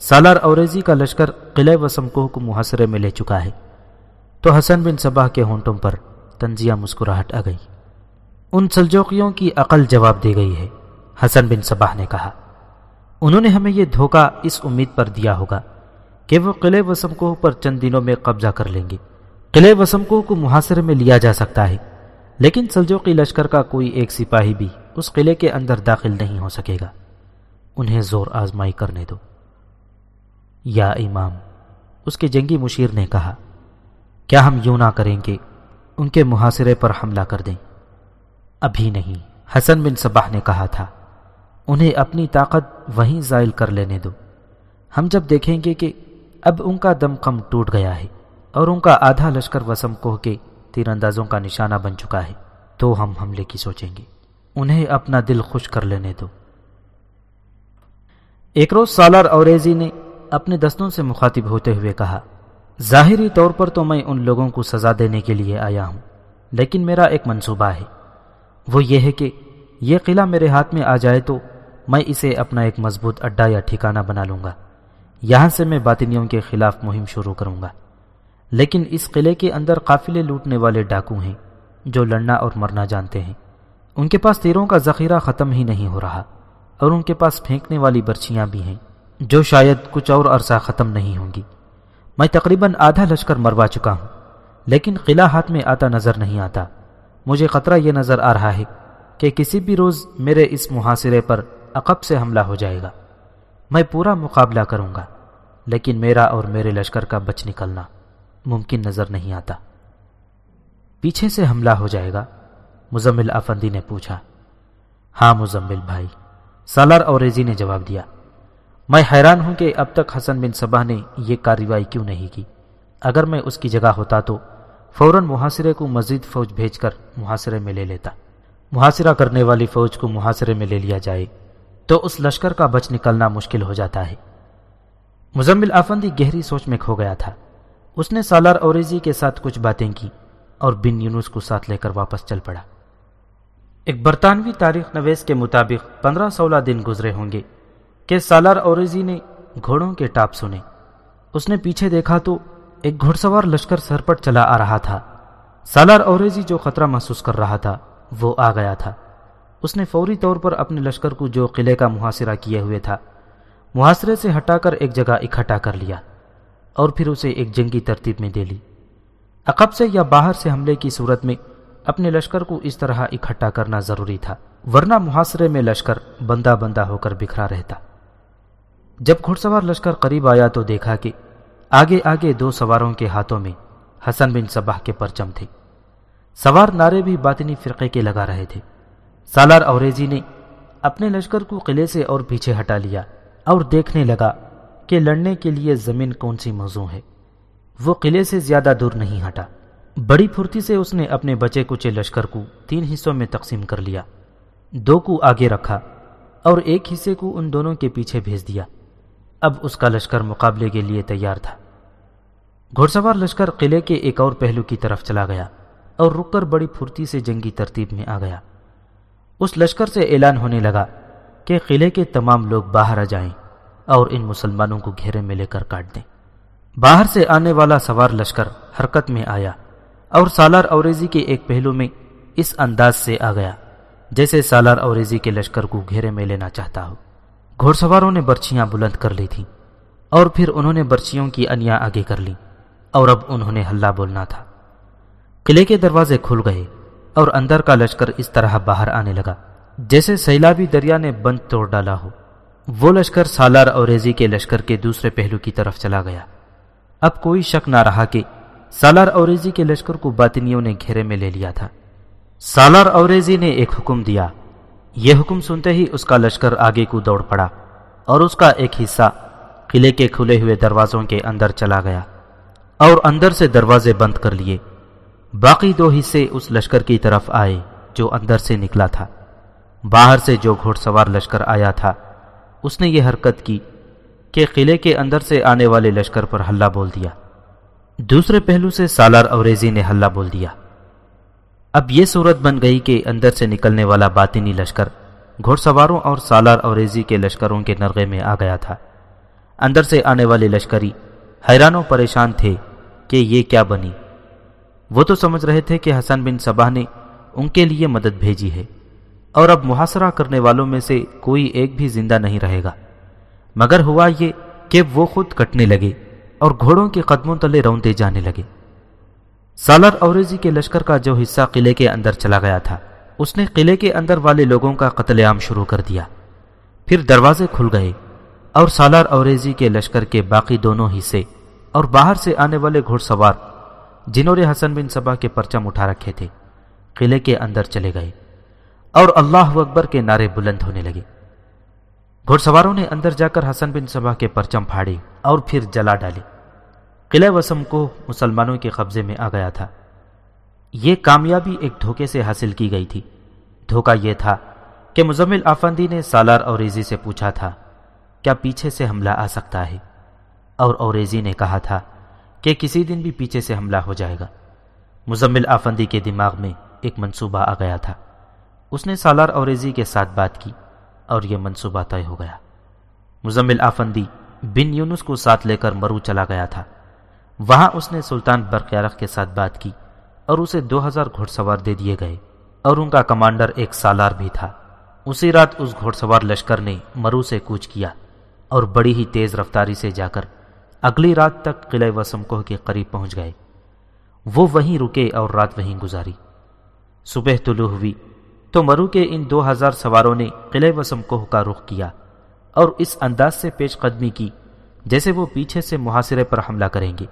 سالار اوریزی کا لشکر قلعہ وسمکوہ کو محاصرے میں لے چکا ہے۔ تو حسن بن صبا کے ہونٹوں پر تنزیہ مسکراہٹ آ گئی۔ ان سلجوکیوں کی عقل جواب دے گئی ہے، حسن بن صباح نے کہا۔ انہوں نے ہمیں یہ دھوکہ اس امید پر دیا ہوگا کہ وہ قلعہ وسمکوہ پر چند دنوں میں قبضہ کر لیں گے۔ قلعہ وسمکوہ کو محاصرے میں لیا جا سکتا ہے، لیکن سلجوقی لشکر کا کوئی ایک سپاہی بھی اس قلعے کے اندر داخل نہیں ہو سکے گا۔ انہیں زور آزمائی کرنے دو۔ یا امام، اس کے جنگی مشیر نے کہا، کیا ہم یوں نہ کریں کہ ان کے محاصرے پر حملہ کر دیں؟ ابھی نہیں، حسن بن صباح نے کہا تھا، انہیں اپنی طاقت وہیں زائل کر لینے دو۔ ہم جب دیکھیں گے کہ اب ان کا دم کم ٹوٹ گیا ہے اور ان کا آدھا لشکر وسم کوہ کے تیر اندازوں کا نشانہ بن چکا ہے، تو ہم حملے کی سوچیں گے۔ انہیں اپنا دل خوش کر لینے دو۔ ایک روز سالار اوریزی نے اپنے دستوں سے مخاطب ہوتے ہوئے کہا، ظاہری طور پر تو میں ان لوگوں کو سزا دینے کے لیے آیا ہوں، لیکن میرا ایک منصوبہ ہے۔ وہ یہ ہے کہ یہ قلعہ میرے ہاتھ میں آ جائے تو میں اسے اپنا ایک مضبوط اڈا یا ٹھکانہ بنا لوں گا۔ یہاں سے میں باطنیوں کے خلاف مہم شروع کروں گا۔ لیکن اس قلعے کے اندر قافلے لوٹنے والے ڈاکو ہیں جو لڑنا اور مرنا جانتے ہیں۔ ان کے پاس تیروں کا ذخیرہ ختم ہی نہیں ہو رہا اور ان کے پاس پھینکنے والی برچیاں بھی ہیں۔ جو شاید کچھ اور عرصہ ختم نہیں ہوں گی۔ میں تقریباً آدھا لشکر مروا چکا ہوں، لیکن قلعہ ہاتھ میں آتا نظر نہیں آتا۔ مجھے خطرہ یہ نظر آ رہا ہے کہ کسی بھی روز میرے اس محاصرے پر عقب سے حملہ ہو جائے گا۔ میں پورا مقابلہ کروں گا، لیکن میرا اور میرے لشکر کا بچ نکلنا ممکن نظر نہیں آتا۔ پیچھے سے حملہ ہو جائے گا، مزمل افندی نے پوچھا۔ ہاں مزمل بھائی، سالار اور ریزی نے جواب دیا۔ میں حیران ہوں کہ اب تک حسن بن صبح نے یہ کارروائی کیوں نہیں کی؟ اگر میں اس کی جگہ ہوتا تو فوراً محاصرے کو مزید فوج بھیج کر محاصرے میں لے لیتا۔ محاصرہ کرنے والی فوج کو محاصرے میں لے لیا جائے تو اس لشکر کا بچ نکلنا مشکل ہو جاتا ہے۔ مزمل آفندی گہری سوچ میں کھو گیا تھا۔ اس نے سالار اوریزی کے ساتھ کچھ باتیں کی اور بن یونس کو ساتھ لے کر واپس چل پڑا۔ ایک برطانوی تاریخ نویس کے مطابق پندرہ سولہ دن گزرے ہوں گے۔ کہ سالار اوریزی نے گھوڑوں کے ٹاپ سنے۔ اس نے پیچھے دیکھا تو ایک گھڑ سوار لشکر سر پر چلا آ رہا تھا۔ سالار اوریزی جو خطرہ محسوس کر رہا تھا، وہ آ گیا تھا۔ اس نے فوری طور پر اپنے لشکر کو جو قلعے کا محاصرہ کیے ہوئے تھا، محاصرے سے ہٹا کر ایک جگہ اکٹھا کر لیا اور پھر اسے ایک جنگی ترتیب میں دے لی۔ عقب سے یا باہر سے حملے کی صورت میں اپنے لشکر کو اس طرح اکٹھا کرنا ضروری تھا، ورنہ محاصرے میں لشکر بندہ بندہ ہو کر بکھرا رہتا۔ جب گھڑ سوار لشکر قریب آیا تو دیکھا کہ آگے آگے دو سواروں کے ہاتھوں میں حسن بن صباح کے پرچم تھے۔ سوار نعرے بھی باطنی فرقے کے لگا رہے تھے۔ سالار اوریزی نے اپنے لشکر کو قلعے سے اور پیچھے ہٹا لیا اور دیکھنے لگا کہ لڑنے کے لیے زمین کون سی موضوع ہے۔ وہ قلعے سے زیادہ دور نہیں ہٹا۔ بڑی پھرتی سے اس نے اپنے بچے کچے لشکر کو تین حصوں میں تقسیم کر لیا۔ دو کو آگے رکھا اور ایک حصے کو ان دونوں کے پیچھے بھیج دیا۔ اب اس کا لشکر مقابلے کے لیے تیار تھا۔ گھڑ سوار لشکر قلعے کے ایک اور پہلو کی طرف چلا گیا اور رک کر بڑی پھرتی سے جنگی ترتیب میں آ گیا۔ اس لشکر سے اعلان ہونے لگا کہ قلعے کے تمام لوگ باہر آ جائیں اور ان مسلمانوں کو گھیرے میں لے کر کاٹ دیں۔ باہر سے آنے والا سوار لشکر حرکت میں آیا اور سالار اوریزی کے ایک پہلو میں اس انداز سے آ گیا جیسے سالار اوریزی کے لشکر کو گھیرے میں لینا چاہتا ہو۔ گھوڑ سواروں نے برچیاں بلند کر لی تھیں اور پھر انہوں نے برچیوں کی انیا آگے کر لی اور اب انہوں نے ہلہ بولنا تھا۔ قلعے کے دروازے کھل گئے اور اندر کا لشکر اس طرح باہر آنے لگا جیسے سیلابی دریا نے بند توڑ ڈالا ہو۔ وہ لشکر سالار اوریزی کے لشکر کے دوسرے پہلو کی طرف چلا گیا۔ اب کوئی شک نہ رہا کہ سالار اوریزی کے لشکر کو باطنیوں نے گھیرے میں لے لیا تھا۔ سالار اوریزی نے ایک حکم دیا یہ حکم سنتے ہی اس کا لشکر آگے کو دوڑ پڑا اور اس کا ایک حصہ قلعے کے کھلے ہوئے دروازوں کے اندر چلا گیا اور اندر سے دروازے بند کر لیے۔ باقی دو حصے اس لشکر کی طرف آئے جو اندر سے نکلا تھا۔ باہر سے جو گھوڑ سوار لشکر آیا تھا، اس نے یہ حرکت کی کہ قلعے کے اندر سے آنے والے لشکر پر ہلہ بول دیا۔ دوسرے پہلو سے سالار اوریزی نے ہلہ بول دیا۔ اب یہ صورت بن گئی کہ اندر سے نکلنے والا باطنی لشکر گھوڑ سواروں اور سالار اوریزی کے لشکروں کے نرغے میں آ گیا تھا۔ اندر سے آنے والے لشکری حیران و پریشان تھے کہ یہ کیا بنی۔ وہ تو سمجھ رہے تھے کہ حسن بن صبا نے ان کے لیے مدد بھیجی ہے اور اب محاصرہ کرنے والوں میں سے کوئی ایک بھی زندہ نہیں رہے گا۔ مگر ہوا یہ کہ وہ خود کٹنے لگے اور گھوڑوں کے قدموں تلے رونتے جانے لگے۔ سالار اوریزی کے لشکر کا جو حصہ قلعے کے اندر چلا گیا تھا، اس نے قلعے کے اندر والے لوگوں کا قتل عام شروع کر دیا۔ پھر دروازے کھل گئے اور سالار اوریزی کے لشکر کے باقی دونوں حصے اور باہر سے آنے والے گھوڑ سوار جنہوں نے حسن بن سبا کے پرچم اٹھا رکھے تھے، قلعے کے اندر چلے گئے اور اللہ اکبر کے نعرے بلند ہونے لگے۔ گھڑ سواروں نے اندر جا کر حسن بن سبا کے پرچم پھاڑے اور پھر جلا ڈالے۔ قلعہ وسم کو مسلمانوں کے قبضے میں آ گیا تھا۔ یہ کامیابی ایک دھوکے سے حاصل کی گئی تھی۔ دھوکہ یہ تھا کہ مزمل آفندی نے سالار اوریزی سے پوچھا تھا، کیا پیچھے سے حملہ آ سکتا ہے؟ اور اوریزی نے کہا تھا کہ کسی دن بھی پیچھے سے حملہ ہو جائے گا۔ مزمل آفندی کے دماغ میں ایک منصوبہ آ گیا تھا۔ اس نے سالار اوریزی کے ساتھ بات کی اور یہ منصوبہ طے ہو گیا۔ مزمل آفندی بن یونس کو ساتھ لے کر مرو چلا گیا تھا۔ وہاں اس نے سلطان برقیارخ کے ساتھ بات کی اور اسے دو ہزار گھوڑ سوار دے دیے گئے اور ان کا کمانڈر ایک سالار بھی تھا۔ اسی رات اس گھوڑ سوار لشکر نے مرو سے کوچ کیا اور بڑی ہی تیز رفتاری سے جا کر اگلی رات تک قلعہ وسم کوہ کے قریب پہنچ گئے۔ وہ وہیں رکے اور رات وہیں گزاری۔ صبح طلوع ہوئی تو مرو کے ان دو ہزار سواروں نے قلعہ وسم کوہ کا رخ کیا اور اس انداز سے پیش قدمی کی جیسے وہ پیچھے سے محاصرے پر حملہ کریں گے۔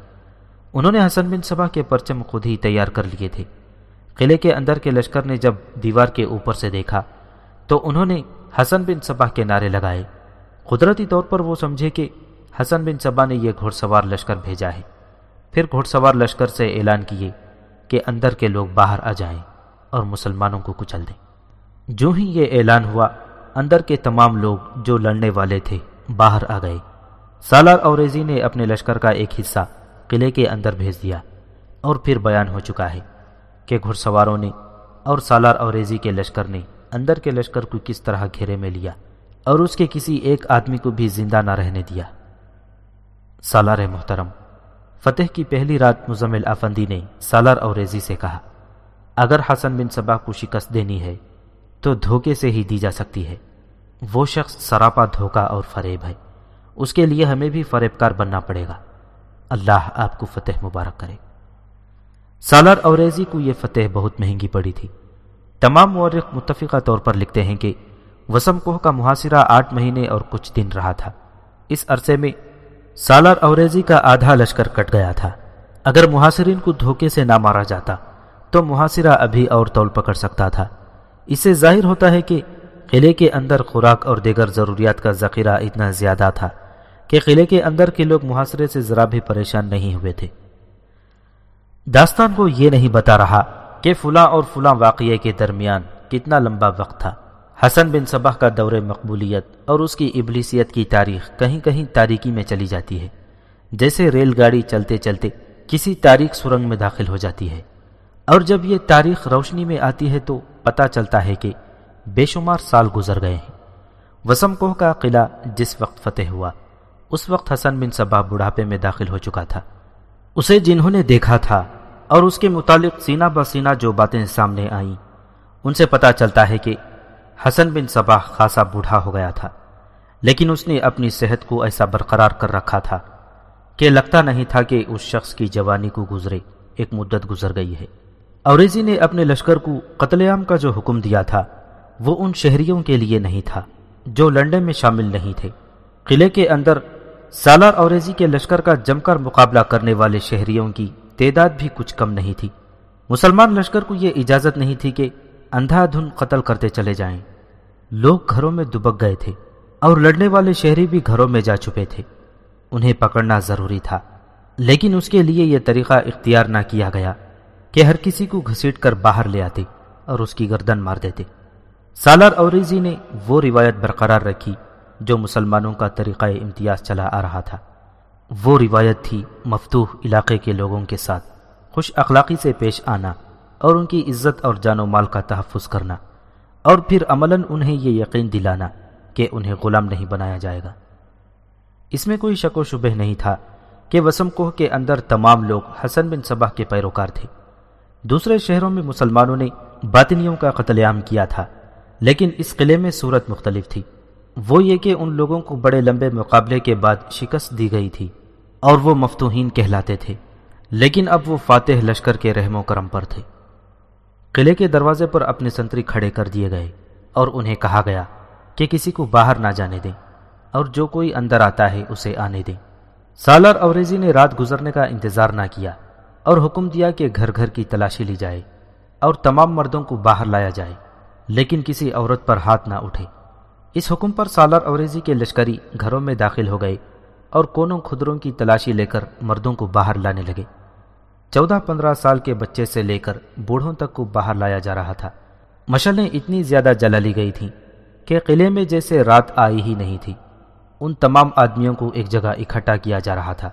انہوں نے حسن بن سبا کے پرچم خود ہی تیار کر لیے تھے۔ قلعے کے اندر کے لشکر نے جب دیوار کے اوپر سے دیکھا، تو انہوں نے حسن بن سبا کے نعرے لگائے۔ قدرتی طور پر وہ سمجھے کہ حسن بن سبا نے یہ گھوڑ سوار لشکر بھیجا ہے۔ پھر گھوڑ سوار لشکر سے اعلان کیے کہ اندر کے لوگ باہر آ جائیں اور مسلمانوں کو کچل دیں۔ جو ہی یہ اعلان ہوا، اندر کے تمام لوگ جو لڑنے والے تھے باہر آ گئے۔ سالار اوریزی نے اپنے لشکر کا ایک حصہ قلعے کے اندر بھیج دیا اور پھر بیان ہو چکا ہے کہ گھڑ سواروں نے اور سالار اوریزی کے لشکر نے اندر کے لشکر کو کس طرح گھیرے میں لیا اور اس کے کسی ایک آدمی کو بھی زندہ نہ رہنے دیا۔ سالار محترم، فتح کی پہلی رات مزمل آفندی نے سالار اوریزی سے کہا، اگر حسن بن صبا کو شکست دینی ہے تو دھوکے سے ہی دی جا سکتی ہے۔ وہ شخص سراپا دھوکا اور فریب ہے۔ اس کے لیے ہمیں بھی فریب کار بننا پڑے گا۔ اللہ آپ کو فتح مبارک کرے۔ سالار اوریزی کو یہ فتح بہت مہنگی پڑی تھی۔ تمام مورخ متفقہ طور پر لکھتے ہیں کہ وسم کوہ کا محاصرہ آٹھ مہینے اور کچھ دن رہا تھا۔ اس عرصے میں سالار اوریزی کا آدھا لشکر کٹ گیا تھا۔ اگر محاصرین کو دھوکے سے نہ مارا جاتا، تو محاصرہ ابھی اور تول پکڑ سکتا تھا۔ اس سے ظاہر ہوتا ہے کہ قلعے کے اندر خوراک اور دیگر ضروریات کا ذخیرہ اتنا زیادہ تھا۔ کہ قلعے کے اندر کے لوگ محاصرے سے ذرا بھی پریشان نہیں ہوئے تھے۔ داستان کو یہ نہیں بتا رہا کہ فلاں اور فلاں واقعے کے درمیان کتنا لمبا وقت تھا۔ حسن بن صبح کا دور مقبولیت اور اس کی ابلیسیت کی تاریخ کہیں کہیں تاریکی میں چلی جاتی ہے۔ جیسے ریل گاڑی چلتے چلتے کسی تاریخ سرنگ میں داخل ہو جاتی ہے۔ اور جب یہ تاریخ روشنی میں آتی ہے تو پتا چلتا ہے کہ بے شمار سال گزر گئے ہیں۔ وسم کوہ کا قلعہ جس وقت فتح ہوا اس وقت حسن بن صبا بڑھاپے میں داخل ہو چکا تھا۔ اسے جنہوں نے دیکھا تھا اور اس کے متعلق سینہ بسینہ جو باتیں سامنے آئیں، ان سے پتا چلتا ہے کہ حسن بن صبا خاصا بوڑھا ہو گیا تھا، لیکن اس نے اپنی صحت کو ایسا برقرار کر رکھا تھا کہ لگتا نہیں تھا کہ اس شخص کی جوانی کو گزرے، ایک مدت گزر گئی ہے۔ اوریزی نے اپنے لشکر کو قتل عام کا جو حکم دیا تھا، وہ ان شہریوں کے لیے نہیں تھا، جو لنڈن میں شامل نہیں تھے۔ قلعے کے اندر سالار اوریزی کے لشکر کا جم کر مقابلہ کرنے والے شہریوں کی تعداد بھی کچھ کم نہیں تھی۔ مسلمان لشکر کو یہ اجازت نہیں تھی کہ اندھا دھن قتل کرتے چلے جائیں۔ لوگ گھروں میں دبک گئے تھے اور لڑنے والے شہری بھی گھروں میں جا چپے تھے۔ انہیں پکڑنا ضروری تھا، لیکن اس کے لیے یہ طریقہ اختیار نہ کیا گیا کہ ہر کسی کو گھسیٹ کر باہر لے آتے اور اس کی گردن مار دیتے۔ سالار اوریزی نے وہ روایت برقرار رکھی جو مسلمانوں کا طریقہ امتیاز چلا آ رہا تھا۔ وہ روایت تھی مفتوح علاقے کے لوگوں کے ساتھ۔ خوش اخلاقی سے پیش آنا اور ان کی عزت اور جان و مال کا تحفظ کرنا اور پھر عملاً انہیں یہ یقین دلانا کہ انہیں غلام نہیں بنایا جائے گا۔ اس میں کوئی شک و شبہ نہیں تھا کہ وسم کوہ کے اندر تمام لوگ حسن بن صبح کے پیروکار تھے۔ دوسرے شہروں میں مسلمانوں نے باطنیوں کا قتل عام کیا تھا، لیکن اس قلعے میں صورت مختلف تھی۔ وہ یہ کہ ان لوگوں کو بڑے لمبے مقابلے کے بعد شکست دی گئی تھی اور وہ مفتوحین کہلاتے تھے، لیکن اب وہ فاتح لشکر کے رحم و کرم پر تھے۔ قلعے کے دروازے پر اپنے سنتری کھڑے کر دیے گئے اور انہیں کہا گیا کہ کسی کو باہر نہ جانے دیں اور جو کوئی اندر آتا ہے اسے آنے دیں۔ سالار اوریزی نے رات گزرنے کا انتظار نہ کیا اور حکم دیا کہ گھر گھر کی تلاشی لی جائے اور تمام مردوں کو باہر لایا جائے، لیکن کسی عورت پر ہاتھ نہ اٹھے۔ اس حکم پر سالار اوریزی کے لشکری گھروں میں داخل ہو گئے اور کونوں خدروں کی تلاشی لے کر مردوں کو باہر لانے لگے۔ چودہ پندرہ سال کے بچے سے لے کر بوڑھوں تک کو باہر لایا جا رہا تھا۔ مشلیں اتنی زیادہ جلا لی گئی تھیں کہ قلعے میں جیسے رات آئی ہی نہیں تھی۔ ان تمام آدمیوں کو ایک جگہ اکٹھا کیا جا رہا تھا۔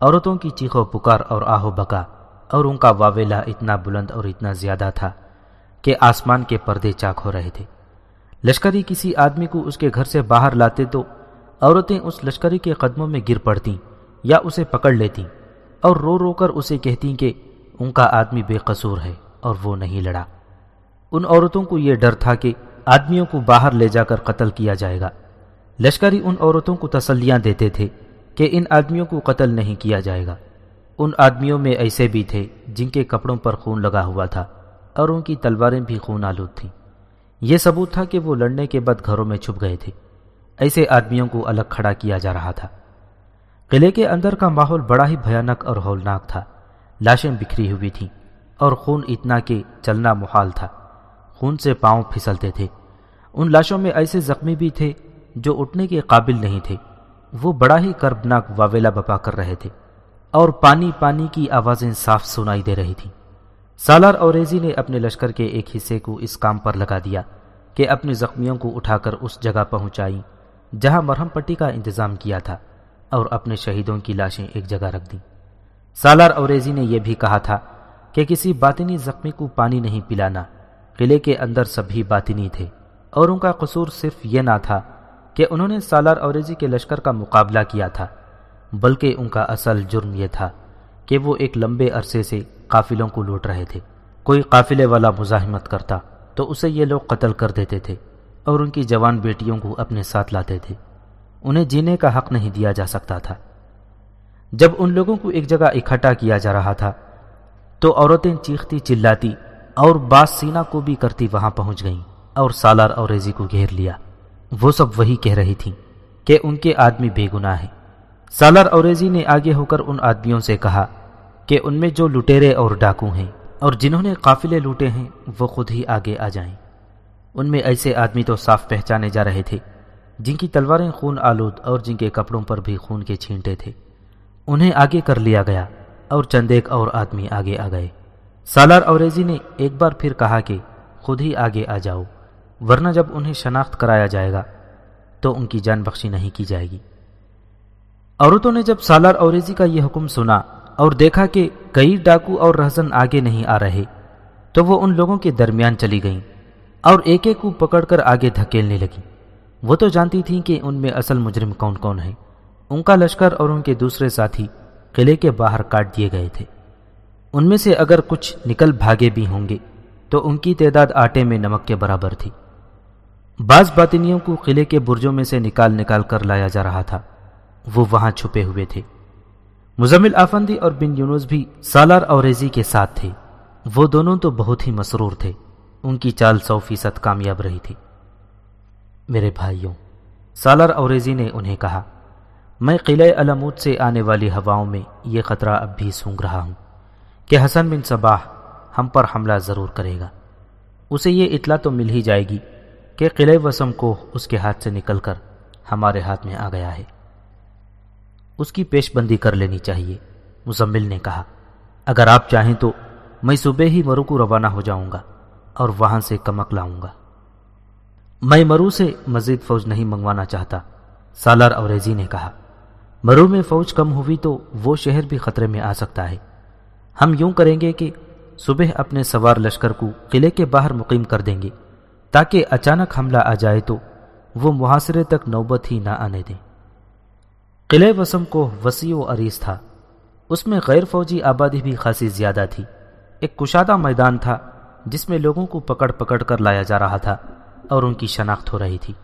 عورتوں کی چیخو پکار اور آہو بکا اور ان کا واویلا اتنا بلند اور اتنا زیادہ تھا کہ آسمان کے پردے چاک ہو رہے تھے۔ لشکری کسی آدمی کو اس کے گھر سے باہر لاتے تو عورتیں اس لشکری کے قدموں میں گر پڑتیں یا اسے پکڑ لیتیں اور رو رو کر اسے کہتی کہ ان کا آدمی بے قصور ہے اور وہ نہیں لڑا۔ ان عورتوں کو یہ ڈر تھا کہ آدمیوں کو باہر لے جا کر قتل کیا جائے گا۔ لشکری ان عورتوں کو تسلیاں دیتے تھے کہ ان آدمیوں کو قتل نہیں کیا جائے گا۔ ان آدمیوں میں ایسے بھی تھے جن کے کپڑوں پر خون لگا ہوا تھا اور ان کی تلواریں بھی خون آلود تھیں۔ یہ ثبوت تھا کہ وہ لڑنے کے بعد گھروں میں چھپ گئے تھے۔ ایسے آدمیوں کو الگ کھڑا کیا جا رہا تھا۔ قلعے کے اندر کا ماحول بڑا ہی بھیانک اور ہولناک تھا۔ لاشیں بکھری ہوئی تھیں اور خون اتنا کہ چلنا محال تھا۔ خون سے پاؤں پھسلتے تھے۔ ان لاشوں میں ایسے زخمی بھی تھے جو اٹھنے کے قابل نہیں تھے۔ وہ بڑا ہی کربناک واویلا بپا کر رہے تھے اور پانی پانی کی آوازیں صاف سنائی دے رہی تھیں۔ سالار اوریزی نے اپنے لشکر کے ایک حصے کو اس کام پر لگا دیا کہ اپنے زخمیوں کو اٹھا کر اس جگہ پہنچائی جہاں مرہم پٹی کا انتظام کیا تھا اور اپنے شہیدوں کی لاشیں ایک جگہ رکھ دیں۔ سالار اوریزی نے یہ بھی کہا تھا کہ کسی باطنی زخمی کو پانی نہیں پلانا، قلعے کے اندر سبھی باطنی تھے اور ان کا قصور صرف یہ نہ تھا کہ انہوں نے سالار اوریزی کے لشکر کا مقابلہ کیا تھا، بلکہ ان کا اصل جرم یہ تھا کہ وہ ایک لمبے عرصے سے قافلوں کو لوٹ رہے تھے۔ کوئی قافلے والا مزاحمت کرتا تو اسے یہ لوگ قتل کر دیتے تھے اور ان کی جوان بیٹیوں کو اپنے ساتھ لاتے تھے۔ انہیں جینے کا حق نہیں دیا جا سکتا تھا۔ جب ان لوگوں کو ایک جگہ اکٹھا کیا جا رہا تھا تو عورتیں چیختی چلاتی اور باس سینا کو بھی کرتی وہاں پہنچ گئیں اور سالار اور ریزی کو گھیر لیا۔ وہ سب وہی کہہ رہی تھیں کہ ان کے آدمی بے گناہ ہیں۔ سالار اوریزی نے آگے ہو کر ان آدمیوں سے کہا کہ ان میں جو لٹیرے اور ڈاکو ہیں اور جنہوں نے قافلے لوٹے ہیں، وہ خود ہی آگے آ جائیں۔ ان میں ایسے آدمی تو صاف پہچانے جا رہے تھے، جن کی تلواریں خون آلود اور جن کے کپڑوں پر بھی خون کے چھینٹے تھے۔ انہیں آگے کر لیا گیا اور چند ایک اور آدمی آگے آ گئے۔ سالار اوریزی نے ایک بار پھر کہا کہ خود ہی آگے آ جاؤ، ورنہ جب انہیں شناخت کرایا جائے گا تو ان کی جان بخشی نہیں کی جائے گی۔ عورتوں نے جب سالار اوریزی کا یہ حکم سنا اور دیکھا کہ کئی ڈاکو اور رہزن آگے نہیں آ رہے، تو وہ ان لوگوں کے درمیان چلی گئیں اور ایک ایک کو پکڑ کر آگے دھکیلنے لگی۔ وہ تو جانتی تھیں کہ ان میں اصل مجرم کون کون ہے ان کا لشکر اور ان کے دوسرے ساتھی قلعے کے باہر کاٹ دیے گئے تھے۔ ان میں سے اگر کچھ نکل بھاگے بھی ہوں گے، تو ان کی تعداد آٹے میں نمک کے برابر تھی۔ بعض باطنیوں کو قلعے کے برجوں میں سے نکال نکال کر لایا جا رہا تھا۔ وہ وہاں چھپے ہوئے تھے۔ مزمل آفندی اور بن یونس بھی سالار اوریزی کے ساتھ تھے۔ وہ دونوں تو بہت ہی مسرور تھے۔ ان کی چال سو فیصد کامیاب رہی تھی۔ میرے بھائیوں، سالار اوریزی نے انہیں کہا، میں قلعہ علمود سے آنے والی ہواؤں میں یہ خطرہ اب بھی سونگ رہا ہوں کہ حسن بن صباح ہم پر حملہ ضرور کرے گا۔ اسے یہ اطلاع تو مل ہی جائے گی کہ قلعہ وسم کو اس کے ہاتھ سے نکل کر ہمارے ہاتھ میں آ گیا ہے۔ اس کی پیش بندی کر لینی چاہیے۔ مزمل نے کہا، اگر آپ چاہیں تو میں صبح ہی مرو کو روانہ ہو جاؤں گا اور وہاں سے کمک لاؤں گا۔ میں مرو سے مزید فوج نہیں منگوانا چاہتا، سالار اوریزی نے کہا۔ مرو میں فوج کم ہوئی تو وہ شہر بھی خطرے میں آ سکتا ہے۔ ہم یوں کریں گے کہ صبح اپنے سوار لشکر کو قلعے کے باہر مقیم کر دیں گے، تاکہ اچانک حملہ آ جائے تو وہ محاصرے تک نوبت ہی نہ آنے دیں۔ قلعہ وسم کو وسیع و عریض تھا۔ اس میں غیر فوجی آبادی بھی خاصی زیادہ تھی۔ ایک کشادہ میدان تھا جس میں لوگوں کو پکڑ پکڑ کر لایا جا رہا تھا اور ان کی شناخت ہو رہی تھی۔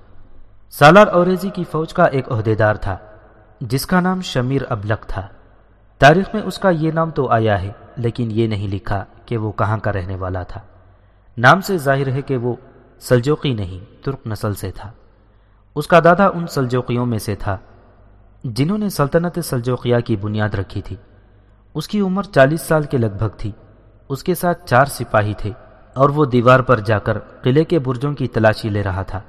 سالار اوریزی کی فوج کا ایک عہدیدار تھا، جس کا نام شمیر ابلک تھا۔ تاریخ میں اس کا یہ نام تو آیا ہے، لیکن یہ نہیں لکھا کہ وہ کہاں کا رہنے والا تھا۔ نام سے ظاہر ہے کہ وہ سلجوقی نہیں، ترک نسل سے تھا۔ اس کا دادا ان سلجوقیوں میں سے تھا۔ جنہوں نے سلطنت سلجوقیہ کی بنیاد رکھی تھی۔ اس کی عمر چالیس سال کے لگ بھگ تھی۔ اس کے ساتھ چار سپاہی تھے اور وہ دیوار پر جا کر قلعے کے برجوں کی تلاشی لے رہا تھا۔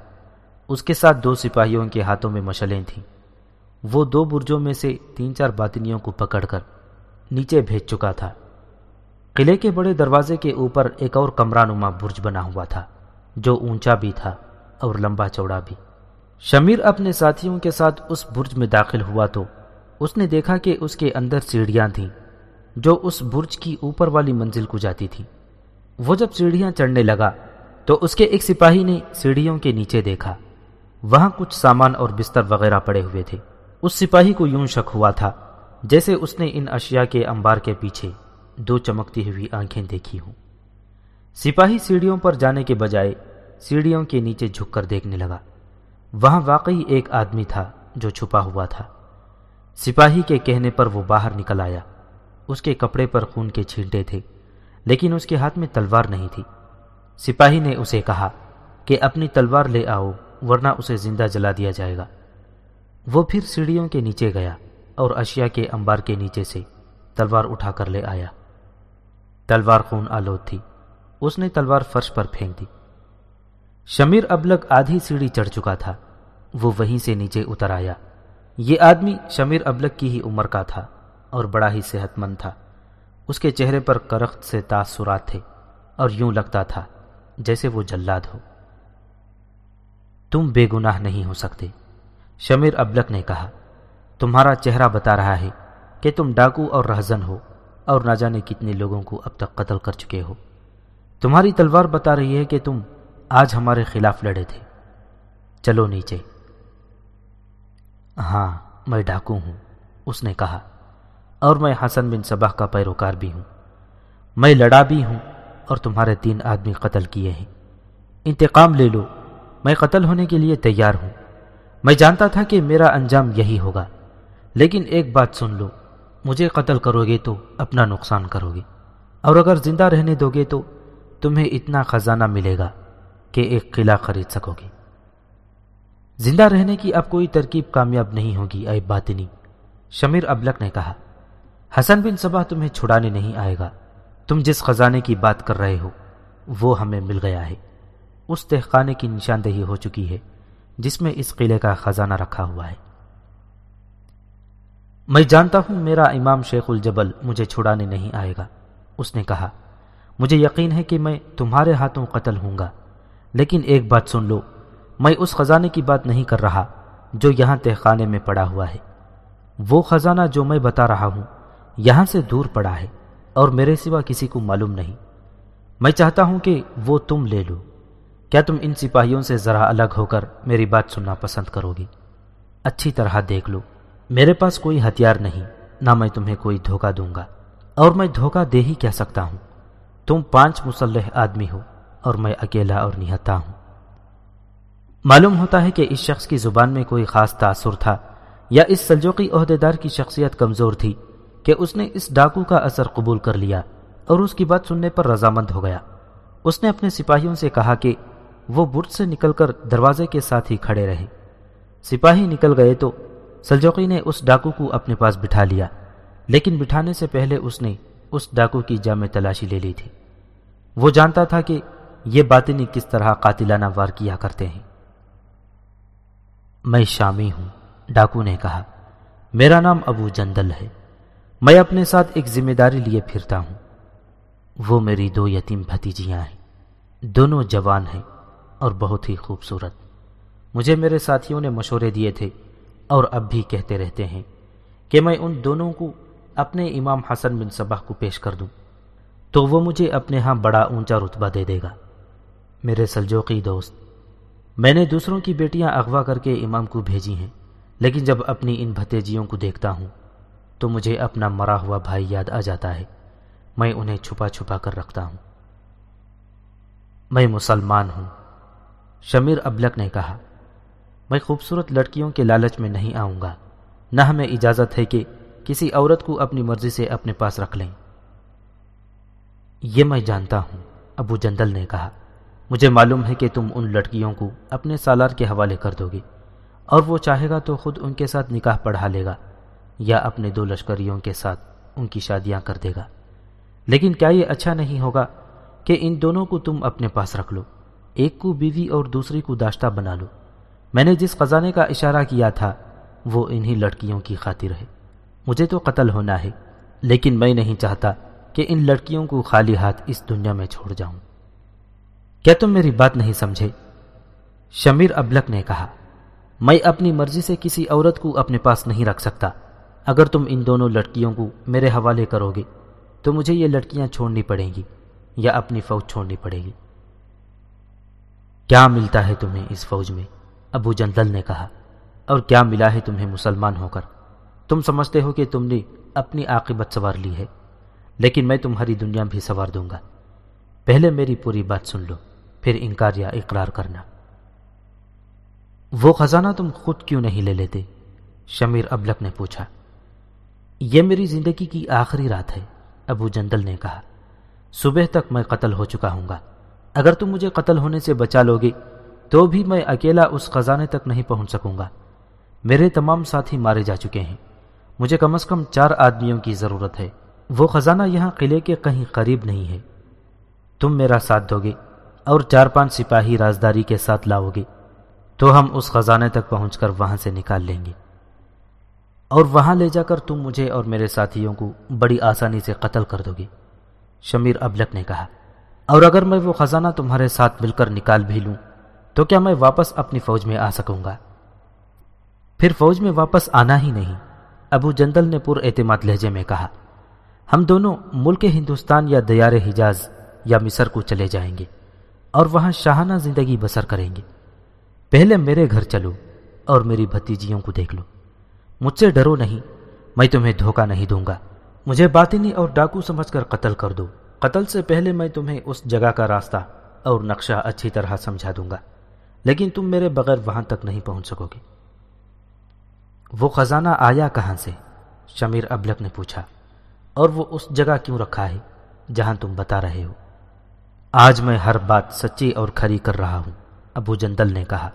اس کے ساتھ دو سپاہیوں کے ہاتھوں میں مشلیں تھیں۔ وہ دو برجوں میں سے تین چار باطنیوں کو پکڑ کر نیچے بھیج چکا تھا۔ قلعے کے بڑے دروازے کے اوپر ایک اور کمرہ نما برج بنا ہوا تھا، جو اونچا بھی تھا اور لمبا چوڑا بھی۔ شمیر اپنے ساتھیوں کے ساتھ اس برج میں داخل ہوا تو اس نے دیکھا کہ اس کے اندر سیڑھیاں تھیں جو اس برج کی اوپر والی منزل کو جاتی تھی وہ جب سیڑھیاں چڑھنے لگا تو اس کے ایک سپاہی نے سیڑھیوں کے نیچے دیکھا۔ وہاں کچھ سامان اور بستر وغیرہ پڑے ہوئے تھے۔ اس سپاہی کو یوں شک ہوا تھا جیسے اس نے ان اشیاء کے انبار کے پیچھے دو چمکتی ہوئی آنکھیں دیکھی ہوں۔ سپاہی سیڑھیوں پر جانے کے بجائے سیڑھیوں کے نیچے جھک کر دیکھنے لگا۔ وہاں واقعی ایک آدمی تھا جو چھپا ہوا تھا۔ سپاہی کے کہنے پر وہ باہر نکل آیا۔ اس کے کپڑے پر خون کے چھینٹے تھے، لیکن اس کے ہاتھ میں تلوار نہیں تھی۔ سپاہی نے اسے کہا کہ اپنی تلوار لے آؤ، ورنہ اسے زندہ جلا دیا جائے گا۔ وہ پھر سیڑھیوں کے نیچے گیا اور اشیاء کے انبار کے نیچے سے تلوار اٹھا کر لے آیا۔ تلوار خون آلود تھی۔ اس نے تلوار فرش پر پھینک دی۔ شمیر ابلگ آدھی سیڑھی چڑھ چکا تھا۔ وہ وہیں سے نیچے اتر آیا۔ یہ آدمی شمیر ابلگ کی ہی عمر کا تھا اور بڑا ہی صحت مند تھا۔ اس کے چہرے پر کرخت سے تاثرات تھے اور یوں لگتا تھا جیسے وہ جلاد ہو۔ تم بے گناہ نہیں ہو سکتے، شمیر ابلک نے کہا۔ تمہارا چہرہ بتا رہا ہے کہ تم ڈاکو اور رہزن ہو اور نہ جانے کتنے لوگوں کو اب تک قتل کر چکے ہو۔ تمہاری تلوار بتا رہی ہے کہ تم آج ہمارے خلاف لڑے تھے۔ چلو نیچے۔ ہاں میں ڈاکو ہوں، اس نے کہا۔ اور میں حسن بن صبح کا پیروکار بھی ہوں۔ میں لڑا بھی ہوں اور تمہارے تین آدمی قتل کیے ہیں۔ انتقام لے لو۔ میں قتل ہونے کے لیے تیار ہوں۔ میں جانتا تھا کہ میرا انجام یہی ہوگا۔ لیکن ایک بات سن لو، مجھے قتل کرو گے تو اپنا نقصان کرو گے۔ اور اگر زندہ رہنے دو گے تو تمہیں اتنا خزانہ ملے گا۔ کہ ایک قلعہ خرید سکو گے زندہ رہنے کی اب کوئی ترکیب کامیاب نہیں ہوگی، اے باطنی۔ شمیر ابلک نے کہا، حسن بن صبح تمہیں چھڑانے نہیں آئے گا۔ تم جس خزانے کی بات کر رہے ہو، وہ ہمیں مل گیا ہے۔ اس تہخانے کی نشاندہی ہو چکی ہے، جس میں اس قلعے کا خزانہ رکھا ہوا ہے۔ میں جانتا ہوں میرا امام شیخ الجبل مجھے چھڑانے نہیں آئے گا۔ اس نے کہا، مجھے یقین ہے کہ میں تمہارے ہاتھوں قتل ہوں گا۔ لیکن ایک بات سن لو، میں اس خزانے کی بات نہیں کر رہا جو یہاں تہخانے میں پڑا ہوا ہے۔ وہ خزانہ جو میں بتا رہا ہوں، یہاں سے دور پڑا ہے اور میرے سوا کسی کو معلوم نہیں۔ میں چاہتا ہوں کہ وہ تم لے لو۔ کیا تم ان سپاہیوں سے ذرا الگ ہو کر میری بات سننا پسند کرو گی؟ اچھی طرح دیکھ لو، میرے پاس کوئی ہتھیار نہیں، نہ میں تمہیں کوئی دھوکہ دوں گا۔ اور میں دھوکہ دے ہی کہہ سکتا ہوں؟ تم پانچ مسلح آدمی ہو۔ اور میں اکیلا اور نہتا ہوں۔ معلوم ہوتا ہے کہ اس شخص کی زبان میں کوئی خاص تاثر تھا، یا اس سلجوقی عہدیدار کی شخصیت کمزور تھی کہ اس نے اس ڈاکو کا اثر قبول کر لیا اور اس کی بات سننے پر رضامند ہو گیا۔ اس نے اپنے سپاہیوں سے کہا کہ وہ برج سے نکل کر دروازے کے ساتھ ہی کھڑے رہے سپاہی نکل گئے تو سلجوقی نے اس ڈاکو کو اپنے پاس بٹھا لیا، لیکن بٹھانے سے پہلے اس نے اس ڈاکو کی جامع تلاشی لے لی تھی۔ وہ جانتا تھا کہ یہ باطنی کس طرح قاتلانہ وار کیا کرتے ہیں۔ میں شامی ہوں، ڈاکو نے کہا۔ میرا نام ابو جندل ہے۔ میں اپنے ساتھ ایک ذمہ داری لیے پھرتا ہوں۔ وہ میری دو یتیم بھتیجیاں ہیں۔ دونوں جوان ہیں اور بہت ہی خوبصورت۔ مجھے میرے ساتھیوں نے مشورے دیے تھے اور اب بھی کہتے رہتے ہیں کہ میں ان دونوں کو اپنے امام حسن بن صبح کو پیش کر دوں۔ تو وہ مجھے اپنے ہاں بڑا اونچا رتبہ دے دے گا۔ میرے سلجوقی دوست، میں نے دوسروں کی بیٹیاں اغوا کر کے امام کو بھیجی ہیں، لیکن جب اپنی ان بھتیجیوں کو دیکھتا ہوں، تو مجھے اپنا مرا ہوا بھائی یاد آ جاتا ہے۔ میں انہیں چھپا چھپا کر رکھتا ہوں۔ میں مسلمان ہوں، شمیر ابلک نے کہا۔ میں خوبصورت لڑکیوں کے لالچ میں نہیں آؤں گا۔ نہ ہمیں اجازت ہے کہ کسی عورت کو اپنی مرضی سے اپنے پاس رکھ لیں۔ یہ میں جانتا ہوں، ابو جندل نے کہا۔ مجھے معلوم ہے کہ تم ان لڑکیوں کو اپنے سالار کے حوالے کر دو گے۔ اور وہ چاہے گا تو خود ان کے ساتھ نکاح پڑھا لے گا یا اپنے دو لشکریوں کے ساتھ ان کی شادیاں کر دے گا۔ لیکن کیا یہ اچھا نہیں ہوگا کہ ان دونوں کو تم اپنے پاس رکھ لو، ایک کو بیوی اور دوسری کو داشتہ بنا لو۔ میں نے جس خزانے کا اشارہ کیا تھا، وہ انہی لڑکیوں کی خاطر ہے۔ مجھے تو قتل ہونا ہے، لیکن میں نہیں چاہتا کہ ان لڑکیوں کو خالی ہاتھ اس دنیا میں چھوڑ جاؤں۔ کیا تم میری بات نہیں سمجھے؟ شمیر ابلک نے کہا، میں اپنی مرضی سے کسی عورت کو اپنے پاس نہیں رکھ سکتا۔ اگر تم ان دونوں لڑکیوں کو میرے حوالے کرو گے، تو مجھے یہ لڑکیاں چھوڑنی پڑیں گی یا اپنی فوج چھوڑنی پڑے گی۔ کیا ملتا ہے تمہیں اس فوج میں؟ ابو جندل نے کہا، اور کیا ملا ہے تمہیں مسلمان ہو کر؟ تم سمجھتے ہو کہ تم نے اپنی عاقبت سوار لی ہے، لیکن میں تمہاری دنیا بھی سوار دوں گا۔ پہلے میری پوری بات سن لو۔ پھر انکار یا اقرار کرنا۔ وہ خزانہ تم خود کیوں نہیں لے لیتے؟ شمیر ابلک نے پوچھا۔ یہ میری زندگی کی آخری رات ہے، ابو جندل نے کہا۔ صبح تک میں قتل ہو چکا ہوں گا۔ اگر تم مجھے قتل ہونے سے بچا لو گے تو بھی میں اکیلا اس خزانے تک نہیں پہنچ سکوں گا۔ میرے تمام ساتھی مارے جا چکے ہیں۔ مجھے کم از کم چار آدمیوں کی ضرورت ہے۔ وہ خزانہ یہاں قلعے کے کہیں قریب نہیں ہے۔ تم میرا ساتھ دو گے۔ اور چار پانچ سپاہی رازداری کے ساتھ لاؤ گے، تو ہم اس خزانے تک پہنچ کر وہاں سے نکال لیں گے۔ اور وہاں لے جا کر تم مجھے اور میرے ساتھیوں کو بڑی آسانی سے قتل کر دو گے، شمیر ابلک نے کہا۔ اور اگر میں وہ خزانہ تمہارے ساتھ مل کر نکال بھی لوں، تو کیا میں واپس اپنی فوج میں آ سکوں گا؟ پھر فوج میں واپس آنا ہی نہیں، ابو جندل نے پر اعتماد لہجے میں کہا۔ ہم دونوں ملک ہندوستان یا دیار حجاز یا مصر کو چلے جائیں گے۔ اور وہاں شاہانہ زندگی بسر کریں گے۔ پہلے میرے گھر چلو اور میری بھتیجیوں کو دیکھ لو۔ مجھ سے ڈرو نہیں، میں تمہیں دھوکہ نہیں دوں گا۔ مجھے باطنی اور ڈاکو سمجھ کر قتل کر دو۔ قتل سے پہلے میں تمہیں اس جگہ کا راستہ اور نقشہ اچھی طرح سمجھا دوں گا، لیکن تم میرے بغیر وہاں تک نہیں پہنچ سکو گے۔ وہ خزانہ آیا کہاں سے؟ شمیر ابلک نے پوچھا، اور وہ اس جگہ کیوں رکھا ہے جہاں تم بتا رہے ہو؟ آج میں ہر بات سچی اور کھری کر رہا ہوں، ابو جندل نے کہا۔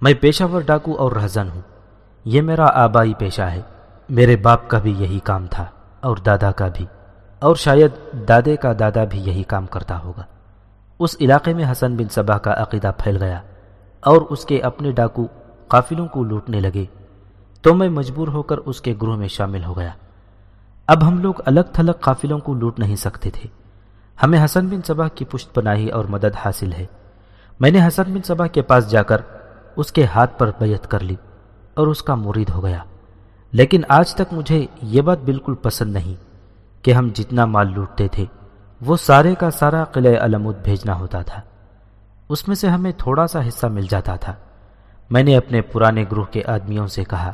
میں پیشہ ور ڈاکو اور رہزن ہوں۔ یہ میرا آبائی پیشہ ہے۔ میرے باپ کا بھی یہی کام تھا اور دادا کا بھی۔ اور شاید دادے کا دادا بھی یہی کام کرتا ہوگا۔ اس علاقے میں حسن بن صبا کا عقیدہ پھیل گیا اور اس کے اپنے ڈاکو قافلوں کو لوٹنے لگے۔ تو میں مجبور ہو کر اس کے گروہ میں شامل ہو گیا۔ اب ہم لوگ الگ تھلگ قافلوں کو لوٹ نہیں سکتے تھے۔ ہمیں حسن بن صبا کی پشت پناہی اور مدد حاصل ہے۔ میں نے حسن بن صبا کے پاس جا کر اس کے ہاتھ پر بیعت کر لی اور اس کا مرید ہو گیا۔ لیکن آج تک مجھے یہ بات بالکل پسند نہیں کہ ہم جتنا مال لوٹتے تھے، وہ سارے کا سارا قلعہ علمود بھیجنا ہوتا تھا۔ اس میں سے ہمیں تھوڑا سا حصہ مل جاتا تھا۔ میں نے اپنے پرانے گروہ کے آدمیوں سے کہا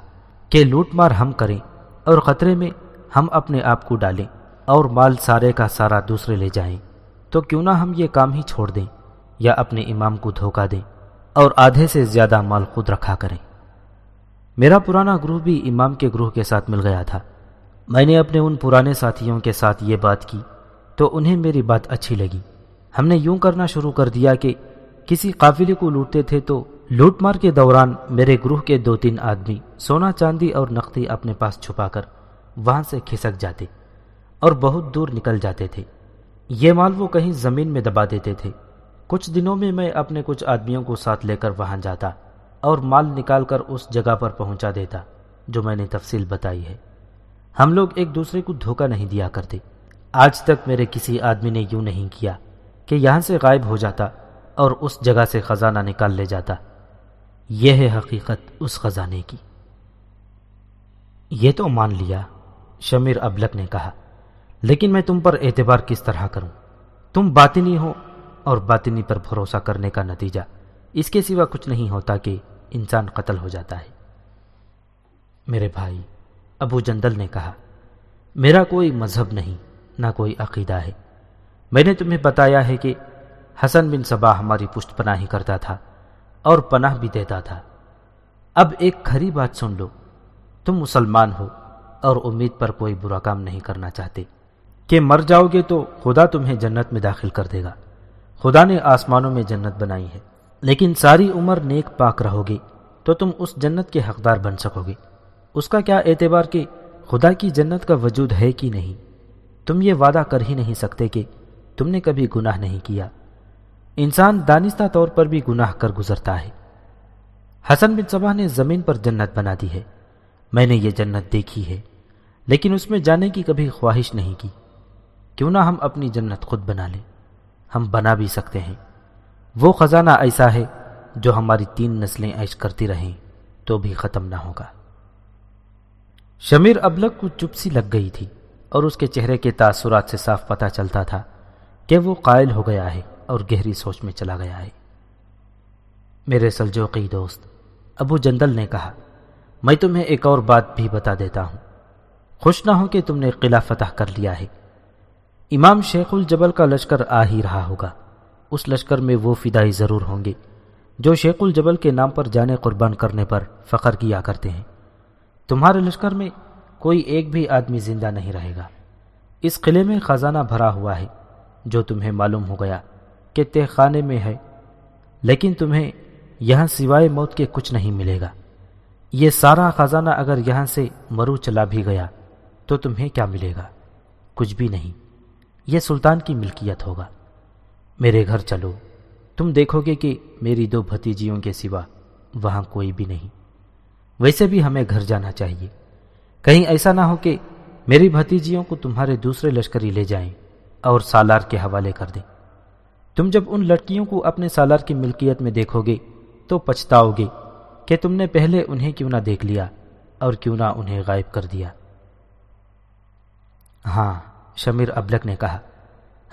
کہ لوٹ مار ہم کریں اور خطرے میں ہم اپنے آپ کو ڈالیں۔ اور مال سارے کا سارا دوسرے لے جائیں۔ تو کیوں نہ ہم یہ کام ہی چھوڑ دیں یا اپنے امام کو دھوکہ دیں اور آدھے سے زیادہ مال خود رکھا کریں۔ میرا پرانا گروہ بھی امام کے گروہ کے ساتھ مل گیا تھا۔ میں نے اپنے ان پرانے ساتھیوں کے ساتھ یہ بات کی تو انہیں میری بات اچھی لگی۔ ہم نے یوں کرنا شروع کر دیا کہ کسی قافلے کو لوٹتے تھے تو لوٹ مار کے دوران میرے گروہ کے دو تین آدمی سونا چاندی اور نقدی اپنے پاس چھپا کر وہاں سے کھسک جاتے۔ اور بہت دور نکل جاتے تھے۔ یہ مال وہ کہیں زمین میں دبا دیتے تھے۔ کچھ دنوں میں میں اپنے کچھ آدمیوں کو ساتھ لے کر وہاں جاتا اور مال نکال کر اس جگہ پر پہنچا دیتا، جو میں نے تفصیل بتائی ہے۔ ہم لوگ ایک دوسرے کو دھوکہ نہیں دیا کرتے۔ آج تک میرے کسی آدمی نے یوں نہیں کیا کہ یہاں سے غائب ہو جاتا اور اس جگہ سے خزانہ نکال لے جاتا۔ یہ ہے حقیقت اس خزانے کی۔ یہ تو مان لیا، شمیر ابلک نے کہا۔ لیکن میں تم پر اعتبار کس طرح کروں؟ تم باطنی ہو اور باطنی پر بھروسہ کرنے کا نتیجہ اس کے سوا کچھ نہیں ہوتا کہ انسان قتل ہو جاتا ہے۔ میرے بھائی، ابو جندل نے کہا، میرا کوئی مذہب نہیں، نہ کوئی عقیدہ ہے۔ میں نے تمہیں بتایا ہے کہ حسن بن صبا ہماری پشت پناہی کرتا تھا اور پناہ بھی دیتا تھا۔ اب ایک کھری بات سن لو، تم مسلمان ہو اور امید پر کوئی برا کام نہیں کرنا چاہتے۔ کہ مر جاؤ گے تو خدا تمہیں جنت میں داخل کر دے گا۔ خدا نے آسمانوں میں جنت بنائی ہے۔ لیکن ساری عمر نیک پاک رہو گے تو تم اس جنت کے حقدار بن سکو گے۔ اس کا کیا اعتبار کہ خدا کی جنت کا وجود ہے کہ نہیں؟ تم یہ وعدہ کر ہی نہیں سکتے کہ تم نے کبھی گناہ نہیں کیا۔ انسان دانستہ طور پر بھی گناہ کر گزرتا ہے۔ حسن بن صبح نے زمین پر جنت بنا دی ہے۔ میں نے یہ جنت دیکھی ہے، لیکن اس میں جانے کی کبھی خواہش نہیں کی۔ کیوں نہ ہم اپنی جنت خود بنا لیں۔ ہم بنا بھی سکتے ہیں۔ وہ خزانہ ایسا ہے جو ہماری تین نسلیں عیش کرتی رہیں تو بھی ختم نہ ہوگا۔ شمیر ابلک کو چپ سی لگ گئی تھی اور اس کے چہرے کے تاثرات سے صاف پتہ چلتا تھا کہ وہ قائل ہو گیا ہے اور گہری سوچ میں چلا گیا ہے۔ میرے سلجوقی دوست، ابو جندل نے کہا، میں تمہیں ایک اور بات بھی بتا دیتا ہوں۔ خوش نہ ہو کہ تم نے قلعہ فتح کر لیا ہے۔ امام شیخ الجبل کا لشکر آ ہی رہا ہوگا۔ اس لشکر میں وہ فدائی ضرور ہوں گے۔ جو شیخ الجبل کے نام پر جانے قربان کرنے پر فخر کیا کرتے ہیں۔ تمہارے لشکر میں کوئی ایک بھی آدمی زندہ نہیں رہے گا۔ اس قلعے میں خزانہ بھرا ہوا ہے، جو تمہیں معلوم ہو گیا کہ تہ خانے میں ہے، لیکن تمہیں یہاں سوائے موت کے کچھ نہیں ملے گا۔ یہ سارا خزانہ اگر یہاں سے مرو چلا بھی گیا، تو تمہیں کیا ملے گا؟ کچھ بھی نہیں۔ یہ سلطان کی ملکیت ہوگا۔ میرے گھر چلو۔ تم دیکھو گے کہ میری دو بھتیجیوں کے سوا وہاں کوئی بھی نہیں۔ ویسے بھی ہمیں گھر جانا چاہیے۔ کہیں ایسا نہ ہو کہ میری بھتیجیوں کو تمہارے دوسرے لشکری لے جائیں اور سالار کے حوالے کر دیں۔ تم جب ان لڑکیوں کو اپنے سالار کی ملکیت میں دیکھو گے تو پچھتاؤ گے کہ تم نے پہلے انہیں کیوں نہ دیکھ لیا اور کیوں نہ انہیں غائب کر دیا۔ ہاں شمیر ابلک نے کہا،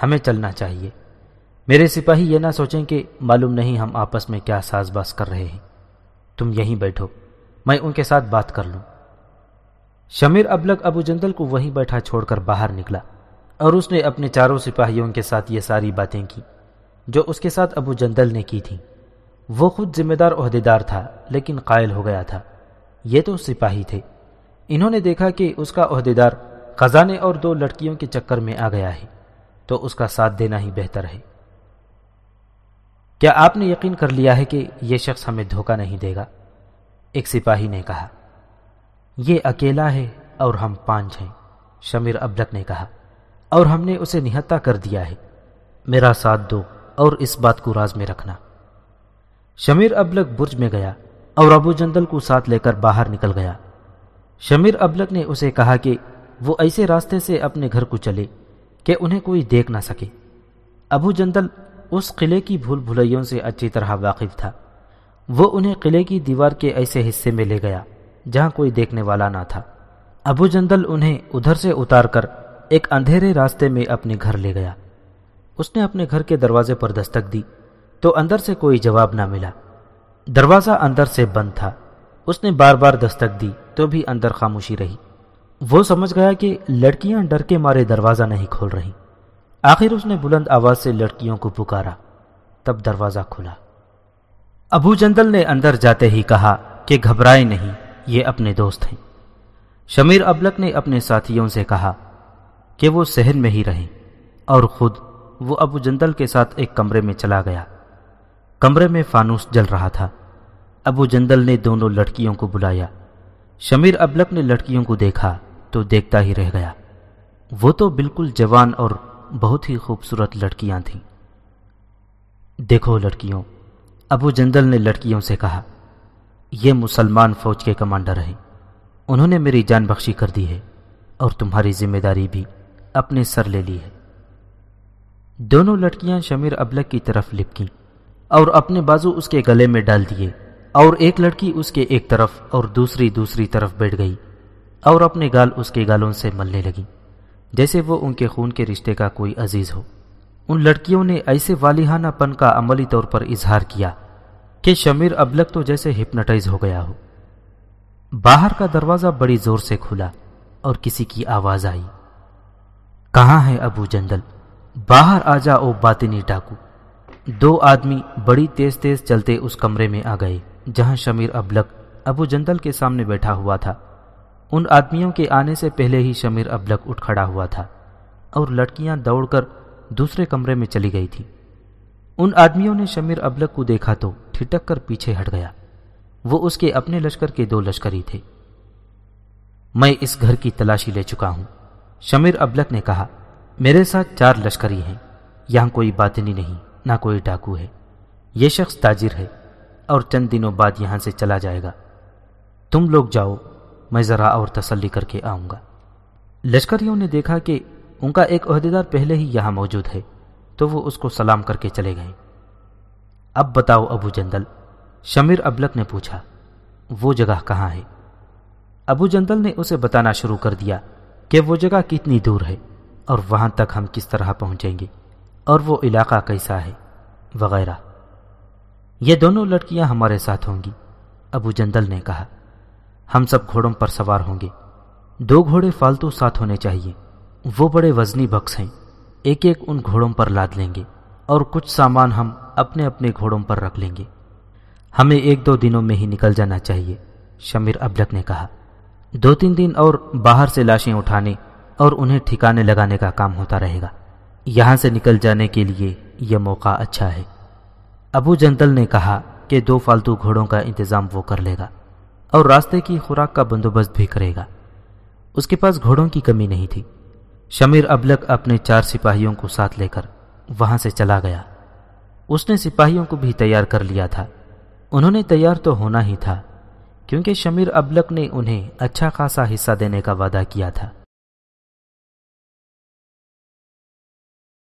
ہمیں چلنا چاہیے۔ میرے سپاہی یہ نہ سوچیں کہ معلوم نہیں ہم آپس میں کیا ساز باز کر رہے ہیں۔ تم یہیں بیٹھو، میں ان کے ساتھ بات کر لوں۔ شمیر ابلک ابو جندل کو وہیں بیٹھا چھوڑ کر باہر نکلا اور اس نے اپنے چاروں سپاہیوں کے ساتھ یہ ساری باتیں کی جو اس کے ساتھ ابو جندل نے کی تھیں۔ وہ خود ذمہ دار عہدیدار تھا، لیکن قائل ہو گیا تھا۔ یہ تو سپاہی تھے۔ انہوں نے دیکھا کہ اس کا عہدیدار خزانے اور دو لڑکیوں کے چکر میں آ گیا ہے، تو اس کا ساتھ دینا ہی بہتر ہے۔ کیا آپ نے یقین کر لیا ہے کہ یہ شخص ہمیں دھوکہ نہیں دے گا؟ ایک سپاہی نے کہا۔ یہ اکیلا ہے اور ہم پانچ ہیں، شمیر ابلک نے کہا۔ اور ہم نے اسے نہتا کر دیا ہے۔ میرا ساتھ دو اور اس بات کو راز میں رکھنا۔ شمیر ابلک برج میں گیا اور ابو جندل کو ساتھ لے کر باہر نکل گیا۔ شمیر ابلک نے اسے کہا کہ وہ ایسے راستے سے اپنے گھر کو چلے کہ انہیں کوئی دیکھ نہ سکے۔ ابو جندل اس قلعے کی بھول بھلائیوں سے اچھی طرح واقف تھا۔ وہ انہیں قلعے کی دیوار کے ایسے حصے میں لے گیا جہاں کوئی دیکھنے والا نہ تھا۔ ابو جندل انہیں ادھر سے اتار کر ایک اندھیرے راستے میں اپنے گھر لے گیا۔ اس نے اپنے گھر کے دروازے پر دستک دی تو اندر سے کوئی جواب نہ ملا۔ دروازہ اندر سے بند تھا۔ اس نے بار بار دستک دی تو بھی اندر خاموشی رہی۔ وہ سمجھ گیا کہ لڑکیاں ڈر کے مارے دروازہ نہیں کھول رہی۔ آخر اس نے بلند آواز سے لڑکیوں کو پکارا، تب دروازہ کھلا۔ ابو جندل نے اندر جاتے ہی کہا کہ گھبرائے نہیں، یہ اپنے دوست ہیں۔ شمیر ابلک نے اپنے ساتھیوں سے کہا کہ وہ سہن میں ہی رہیں۔ اور خود وہ ابو جندل کے ساتھ ایک کمرے میں چلا گیا۔ کمرے میں فانوس جل رہا تھا۔ ابو جندل نے دونوں لڑکیوں کو بلایا۔ شمیر ابلک نے لڑکیوں کو دیکھا تو دیکھتا ہی رہ گیا۔ وہ تو بالکل جوان اور بہت ہی خوبصورت لڑکیاں تھیں۔ دیکھو لڑکیوں، ابو جندل نے لڑکیوں سے کہا، یہ مسلمان فوج کے کمانڈر ہیں۔ انہوں نے میری جان بخشی کر دی ہے اور تمہاری ذمہ داری بھی اپنے سر لے لی ہے۔ دونوں لڑکیاں شمیر ابلک کی طرف لپکیں اور اپنے بازو اس کے گلے میں ڈال دیے۔ اور ایک لڑکی اس کے ایک طرف اور دوسری دوسری طرف بیٹھ گئی اور اپنے گال اس کے گالوں سے ملنے لگی۔ جیسے وہ ان کے خون کے رشتے کا کوئی عزیز ہو۔ ان لڑکیوں نے ایسے والہانہ پن کا عملی طور پر اظہار کیا کہ شمیر ابلک تو جیسے ہپنٹائز ہو گیا ہو۔ باہر کا دروازہ بڑی زور سے کھلا اور کسی کی آواز آئی۔ کہاں ہے ابو جندل؟ باہر آ جا او باطنی ڈاکو۔ دو آدمی بڑی تیز تیز چلتے اس کمرے میں آ گئے۔ جہاں شمیر ابلک ابو جندل کے سامنے بیٹھا ہوا تھا، ان آدمیوں کے آنے سے پہلے ہی شمیر ابلک اٹھ کھڑا ہوا تھا اور لڑکیاں دوڑ کر دوسرے کمرے میں چلی گئی تھی۔ ان آدمیوں نے شمیر ابلک کو دیکھا تو ٹھٹک کر پیچھے ہٹ گیا۔ وہ اس کے اپنے لشکر کے دو لشکری تھے۔ میں اس گھر کی تلاشی لے چکا ہوں، شمیر ابلک نے کہا۔ میرے ساتھ چار لشکری ہیں، یہاں کوئی باطنی نہیں، نہ کوئی ڈاکو ہے۔ یہ شخص تاجر ہے۔ اور چند دنوں بعد یہاں سے چلا جائے گا۔ تم لوگ جاؤ، میں ذرا اور تسلی کر کے آؤں گا۔ لشکریوں نے دیکھا کہ ان کا ایک عہدیدار پہلے ہی یہاں موجود ہے، تو وہ اس کو سلام کر کے چلے گئے۔ اب بتاؤ ابو جندل، شمیر ابلک نے پوچھا، وہ جگہ کہاں ہے؟ ابو جندل نے اسے بتانا شروع کر دیا کہ وہ جگہ کتنی دور ہے اور وہاں تک ہم کس طرح پہنچیں گے اور وہ علاقہ کیسا ہے، وغیرہ۔ یہ دونوں لڑکیاں ہمارے ساتھ ہوں گی۔ ابو جندل نے کہا، ہم سب گھوڑوں پر سوار ہوں گے۔ دو گھوڑے فالتو ساتھ ہونے چاہیے۔ وہ بڑے وزنی بکس ہیں۔ ایک ایک ان گھوڑوں پر لاد لیں گے اور کچھ سامان ہم اپنے اپنے گھوڑوں پر رکھ لیں گے۔ ہمیں ایک دو دنوں میں ہی نکل جانا چاہیے، شمیر ابلک نے کہا۔ دو تین دن اور باہر سے لاشیں اٹھانے اور انہیں ٹھکانے لگانے کا کام ہوتا رہے گا۔ یہاں سے نکل جانے کے لیے یہ موقع اچھا ہے۔ ابو جندل نے کہا کہ دو فالتو گھوڑوں کا انتظام وہ کر لے گا اور راستے کی خوراک کا بندوبست بھی کرے گا۔ اس کے پاس گھوڑوں کی کمی نہیں تھی۔ شمیر ابلک اپنے چار سپاہیوں کو ساتھ لے کر وہاں سے چلا گیا۔ اس نے سپاہیوں کو بھی تیار کر لیا تھا۔ انہوں نے تیار تو ہونا ہی تھا، کیونکہ شمیر ابلک نے انہیں اچھا خاصا حصہ دینے کا وعدہ کیا تھا۔